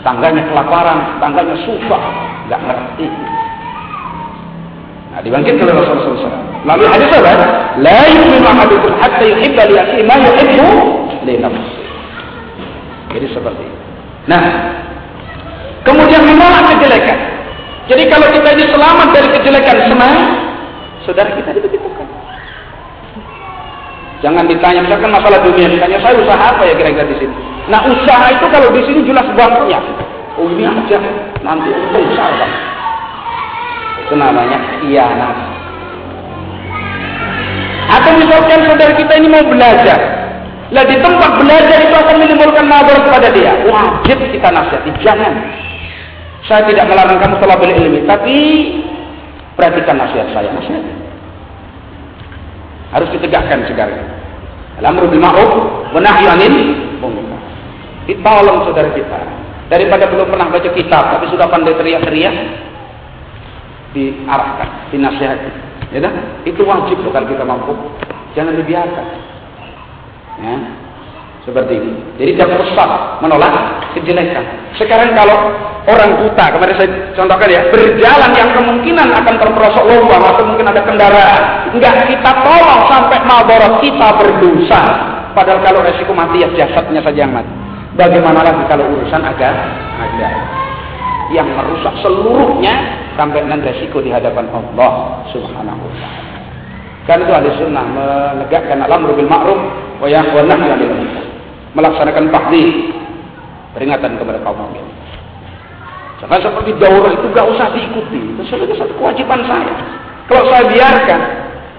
Tangganya kelaparan, tangganya susah, nggak ngerti. Nah, dibangkitkan oleh Rasulullah SAW. Lalu hadis apa? La yu'minu ahadukum hatta yuhibba li ma yuhibbu li nafsihi. Jadi seperti itu. Nah, kemudian menolak kejelekan. Jadi kalau kita ini selamat dari kejelekan senang, saudara kita dibegitukan. Jangan ditanya misalkan masalah dunia, ditanya saya usaha apa ya kira-kira di sini. Nah usaha itu kalau di sini jelas banknya. Oh ini aja, nanti untung besar bang. Itu namanya khianat. Atau misalkan saudara kita ini mau belajar, lah di tempat belajar itu akan menimbulkan mabar kepada dia. Wajib kita nasihati, jangan. Saya tidak melarang kamu telah ilmi, tapi perhatikan nasihat saya, nasihat. Harus ditegakkan sekarang. Al-amru bil ma'ruf wa 'anil. Ditolong saudara kita. Daripada belum pernah baca kitab tapi sudah pandai teriak-teriak diarahkan, dinasihati. Ya? Itu wajib kalau kita mampu. Jangan dibiarkan. Ya. Seperti ini. Jadi jangan rusak menolak kejelekan. Sekarang kalau orang buta, kemarin saya contohkan ya, berjalan yang kemungkinan akan terperosok lubang atau mungkin ada kendaraan, enggak kita tolong sampai mabarat kita berdosa. Padahal kalau resiko mati ya jasadnya saja yang mati. Bagaimana lagi kalau urusan agak ada yang merusak seluruhnya sampai nanti resiko di hadapan Allah Subhanahu wa taala. Kan itu ahli sunnah menegakkan alam bil ma'ruf wa nahy 'anil munkar melaksanakan takdir peringatan kepada kaum mukmin. Jangan seperti daurah itu gak usah diikuti. Itu sebagai satu kewajiban saya. Kalau saya biarkan,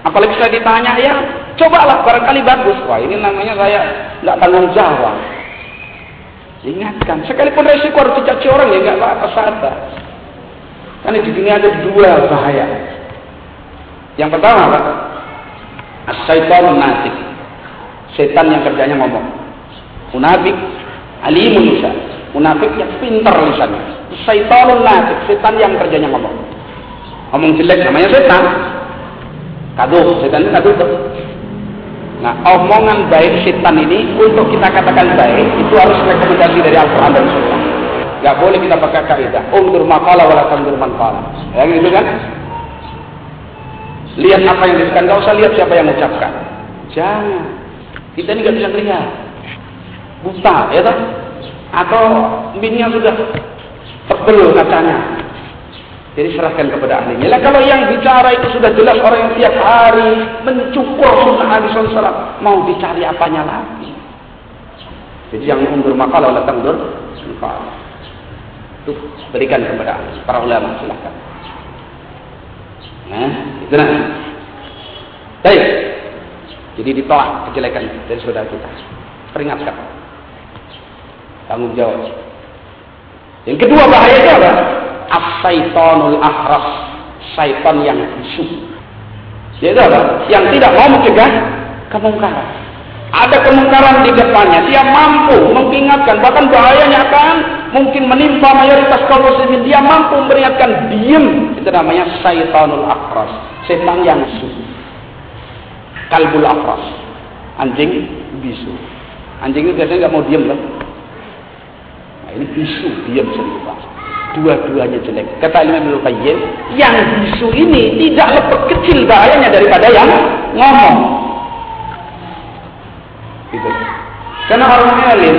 apalagi saya ditanya ya, cobalah barangkali bagus. Wah ini namanya saya nggak tanggung jawab. Ingatkan, sekalipun resiko harus dicaci orang ya nggak apa-apa sadar. Karena di dunia ada dua bahaya. Yang pertama apa? As-syaitan. Setan yang kerjanya ngomong. Munafik alimun lisan. Munafik yang pintar lisannya. Syaitanun nasib, setan yang kerjanya ngomong. Ngomong jelek namanya setan. Kado, setan itu kado tuh. Nah, omongan baik setan ini untuk kita katakan baik itu harus rekomendasi dari Al-Quran dan Sunnah. Gak boleh kita pakai kaidah. Undur makalah wala tandur manfalah. Ya gitu kan? Lihat apa yang disebutkan, gak usah lihat siapa yang mengucapkan. Jangan. Kita ini gak bisa lihat buta ya toh? Atau minyak sudah tebel kacanya. Jadi serahkan kepada ahlinya. Lah kalau yang bicara itu sudah jelas orang yang tiap hari mencukur sunnah Nabi SAW mau dicari apanya lagi? Jadi yang mundur makalah oleh tangdur itu berikan kepada para ulama silahkan nah itu nanti baik. Jadi ditolak kejelekan dari saudara kita. Peringatkan tanggung jawab. Yang kedua bahayanya apa? As-syaitonul ahras. Syaitan yang bisu. Yaitu apa? Yang tidak mau mencegah kemungkaran. Ada kemungkaran di depannya, dia mampu mengingatkan, bahkan bahayanya akan mungkin menimpa mayoritas kaum muslimin. Dia mampu memperingatkan diam. Itu namanya syaitanul akras. Setan yang bisu. Kalbul akras. Anjing bisu. Anjing itu biasanya nggak mau diam kan? Ini bisu, diam serupa. Dua-duanya jelek. Kata Imam Ibnu Qayyim, yang bisu ini tidak lebih kecil bahayanya daripada yang ngomong. Gitu. Karena orang alim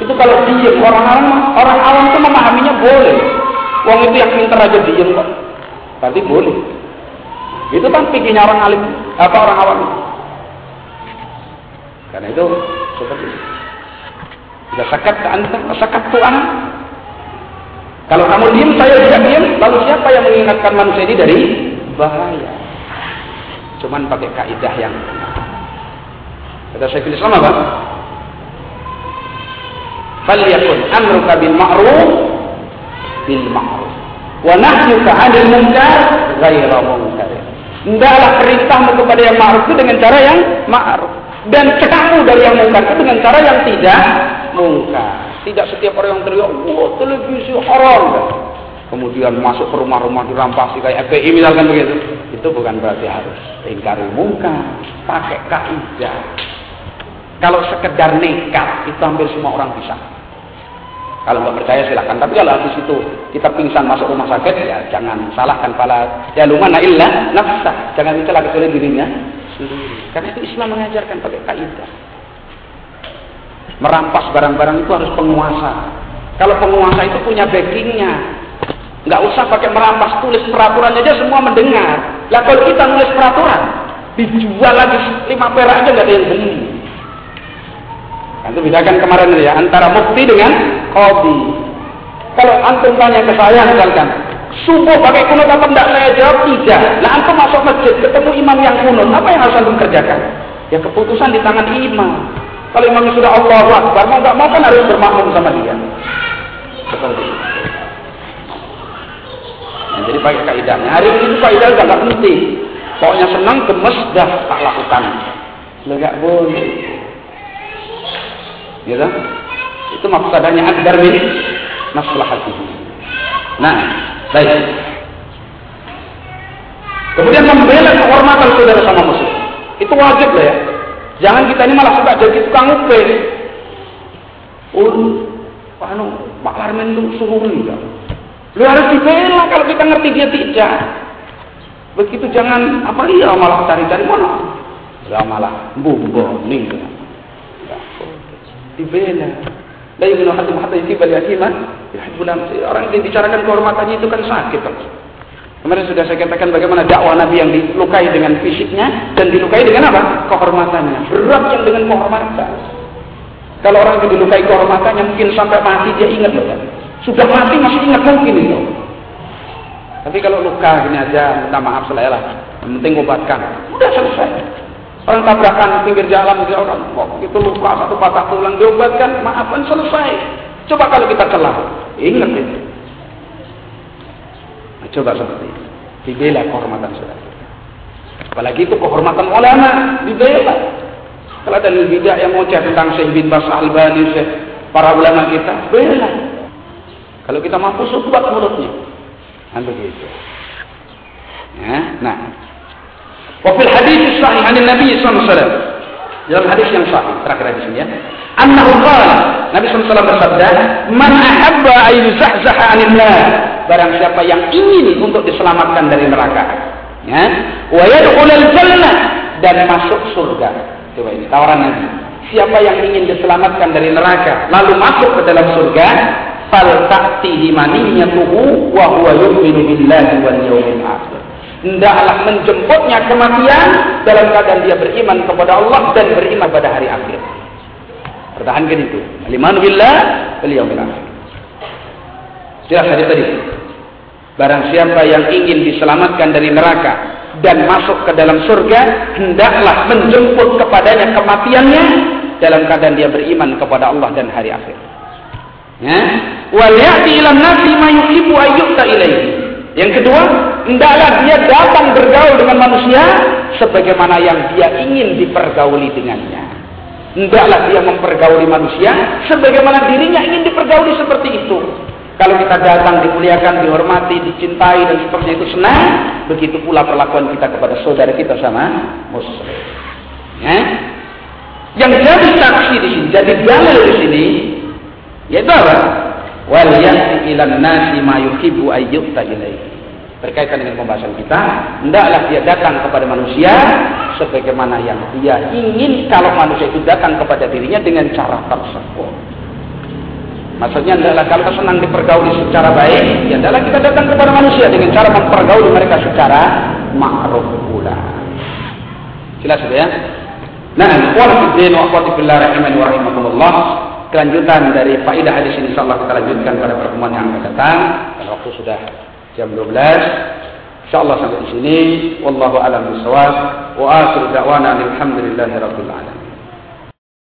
itu kalau diam orang awam orang awam itu memahaminya boleh. Wong itu yang pintar aja diam kok. Berarti boleh. Itu kan pikirnya orang alim apa orang awam. Karena itu seperti itu. Sakat antum, sakat tuan. Kalau kamu diam, saya juga diam. Lalu siapa yang mengingatkan manusia ini dari bahaya? Cuman pakai kaidah yang benar. Kata Syekhul Islam apa? Falyakun amruka bil ma'ruf bil ma'ruf. Wa nahyuka 'anil munkar ghaira munkar. Hendaklah perintahmu kepada yang ma'ruf itu dengan cara yang ma'ruf dan kamu dari yang munkar itu dengan cara yang tidak mungkar. Tidak setiap orang yang teriak, wah televisi haram. Kemudian masuk ke rumah-rumah dirampasi kayak FPI misalkan begitu. Itu bukan berarti harus ingkari mungkar. Pakai kaidah. Kalau sekedar nekat, itu hampir semua orang bisa. Kalau nggak percaya silahkan. Tapi kalau habis itu kita pingsan masuk rumah sakit, ya jangan salahkan kepala. Ya lumana illa nafsah. Jangan mencela kecuali dirinya sendiri. Karena itu Islam mengajarkan pakai kaidah. Merampas barang-barang itu harus penguasa. Kalau penguasa itu punya backingnya, nggak usah pakai merampas tulis peraturan aja semua mendengar. Lah kalau kita nulis peraturan, Dijual lagi lima perak aja nggak ada yang beli. Itu bedakan kemarin ya antara mufti dengan kopi. Kalau antum tanya ke saya misalkan, subuh pakai kunut apa enggak saya jawab tidak. Nah antum masuk masjid ketemu imam yang kunut, apa yang harus antum kerjakan? Ya keputusan di tangan imam. Kalau imamnya sudah Allah Akbar, mau nggak mau kan harus bermakmum sama dia. Seperti itu. Nah, jadi pakai kaidahnya. Hari ini itu kaidah nggak penting. Pokoknya senang gemes dah tak lakukan. Enggak boleh. Gitu? Itu maksudnya akbar min maslahatihi. Nah, baik. Kemudian membela kehormatan saudara sama muslim. Itu wajib lah ya. Jangan kita ini malah suka jadi tukang upin. Oh, anu, Pak Larmin itu suruh enggak. Lu harus dibela kalau kita ngerti dia tidak. Begitu jangan apa iya malah cari-cari mana. Ya malah bumbo nih. Dibela. La yu'minu yuhibba li akhihi Orang yang dibicarakan kehormatannya itu kan sakit. Kan? Kemarin sudah saya katakan bagaimana dakwah Nabi yang dilukai dengan fisiknya dan dilukai dengan apa? Kehormatannya. Berat yang dengan kehormatan. Kalau orang yang dilukai kehormatannya mungkin sampai mati dia ingat loh. Sudah mati masih ingat mungkin itu. Tapi kalau luka gini aja, minta maaf selesai lah. Yang penting obatkan. Udah selesai. Orang tabrakan pinggir jalan, dia orang kok itu luka satu patah tulang diobatkan, maafkan selesai. Coba kalau kita celah, ingat itu. Coba seperti. Dibela kehormatan saudara. Apalagi itu kehormatan ulama, dibela. Kalau ada bidah yang cari tentang Syekh bin Bas Albani, Syekh para ulama kita, bela. Kalau kita mampu buat mulutnya. Kan begitu. Ya, nah. Wafil hadis sahih dari Nabi SAW. Dalam hadis yang sahih, terakhir hadis ini ya. Annahu qala, Nabi SAW bersabda, "Man ahabba ay yuzahzaha 'anil nar." Barang siapa yang ingin untuk diselamatkan dari neraka, ya, wa dan masuk surga. Coba ini tawaran Nabi. Siapa yang ingin diselamatkan dari neraka lalu masuk ke dalam surga, fal ta'tihi maniyatuhu wa huwa yu'minu billahi wal yawmil akhir. Hendaklah menjemputnya kematian dalam keadaan dia beriman kepada Allah dan beriman pada hari akhir. Pertahankan itu. Aliman billah yaumil akhir. Jelas tadi tadi. Barang siapa yang ingin diselamatkan dari neraka dan masuk ke dalam surga, hendaklah menjemput kepadanya kematiannya dalam keadaan dia beriman kepada Allah dan hari akhir. Ya. Wal ma yuhibbu ayyuta. Yang kedua, hendaklah dia datang bergaul dengan manusia sebagaimana yang dia ingin dipergauli dengannya. Hendaklah dia mempergauli manusia sebagaimana dirinya ingin dipergauli seperti itu. Kalau kita datang dimuliakan, dihormati, dicintai dan seperti itu senang, begitu pula perlakuan kita kepada saudara kita sama muslim. Ya? Yang jadi saksi di sini, jadi dalil di sini, yaitu apa? Wal yati ilan nasi ma yuhibbu ayyuta ilaihi berkaitan dengan pembahasan kita, hendaklah dia datang kepada manusia sebagaimana yang dia ingin kalau manusia itu datang kepada dirinya dengan cara tersebut. Maksudnya adalah kalau senang dipergauli secara baik, ya adalah kita datang kepada manusia dengan cara mempergauli mereka secara ma'ruf pula. Jelas ya? Nah, wal fiddin wa akhwati rahimani wa rahimakumullah. Kelanjutan dari faidah hadis ini insyaallah kita lanjutkan pada pertemuan yang akan datang. Dan waktu sudah jam 12. Insyaallah sampai di sini. Wallahu a'lam bishawab. Wa akhiru da'wana alhamdulillahi rabbil alamin.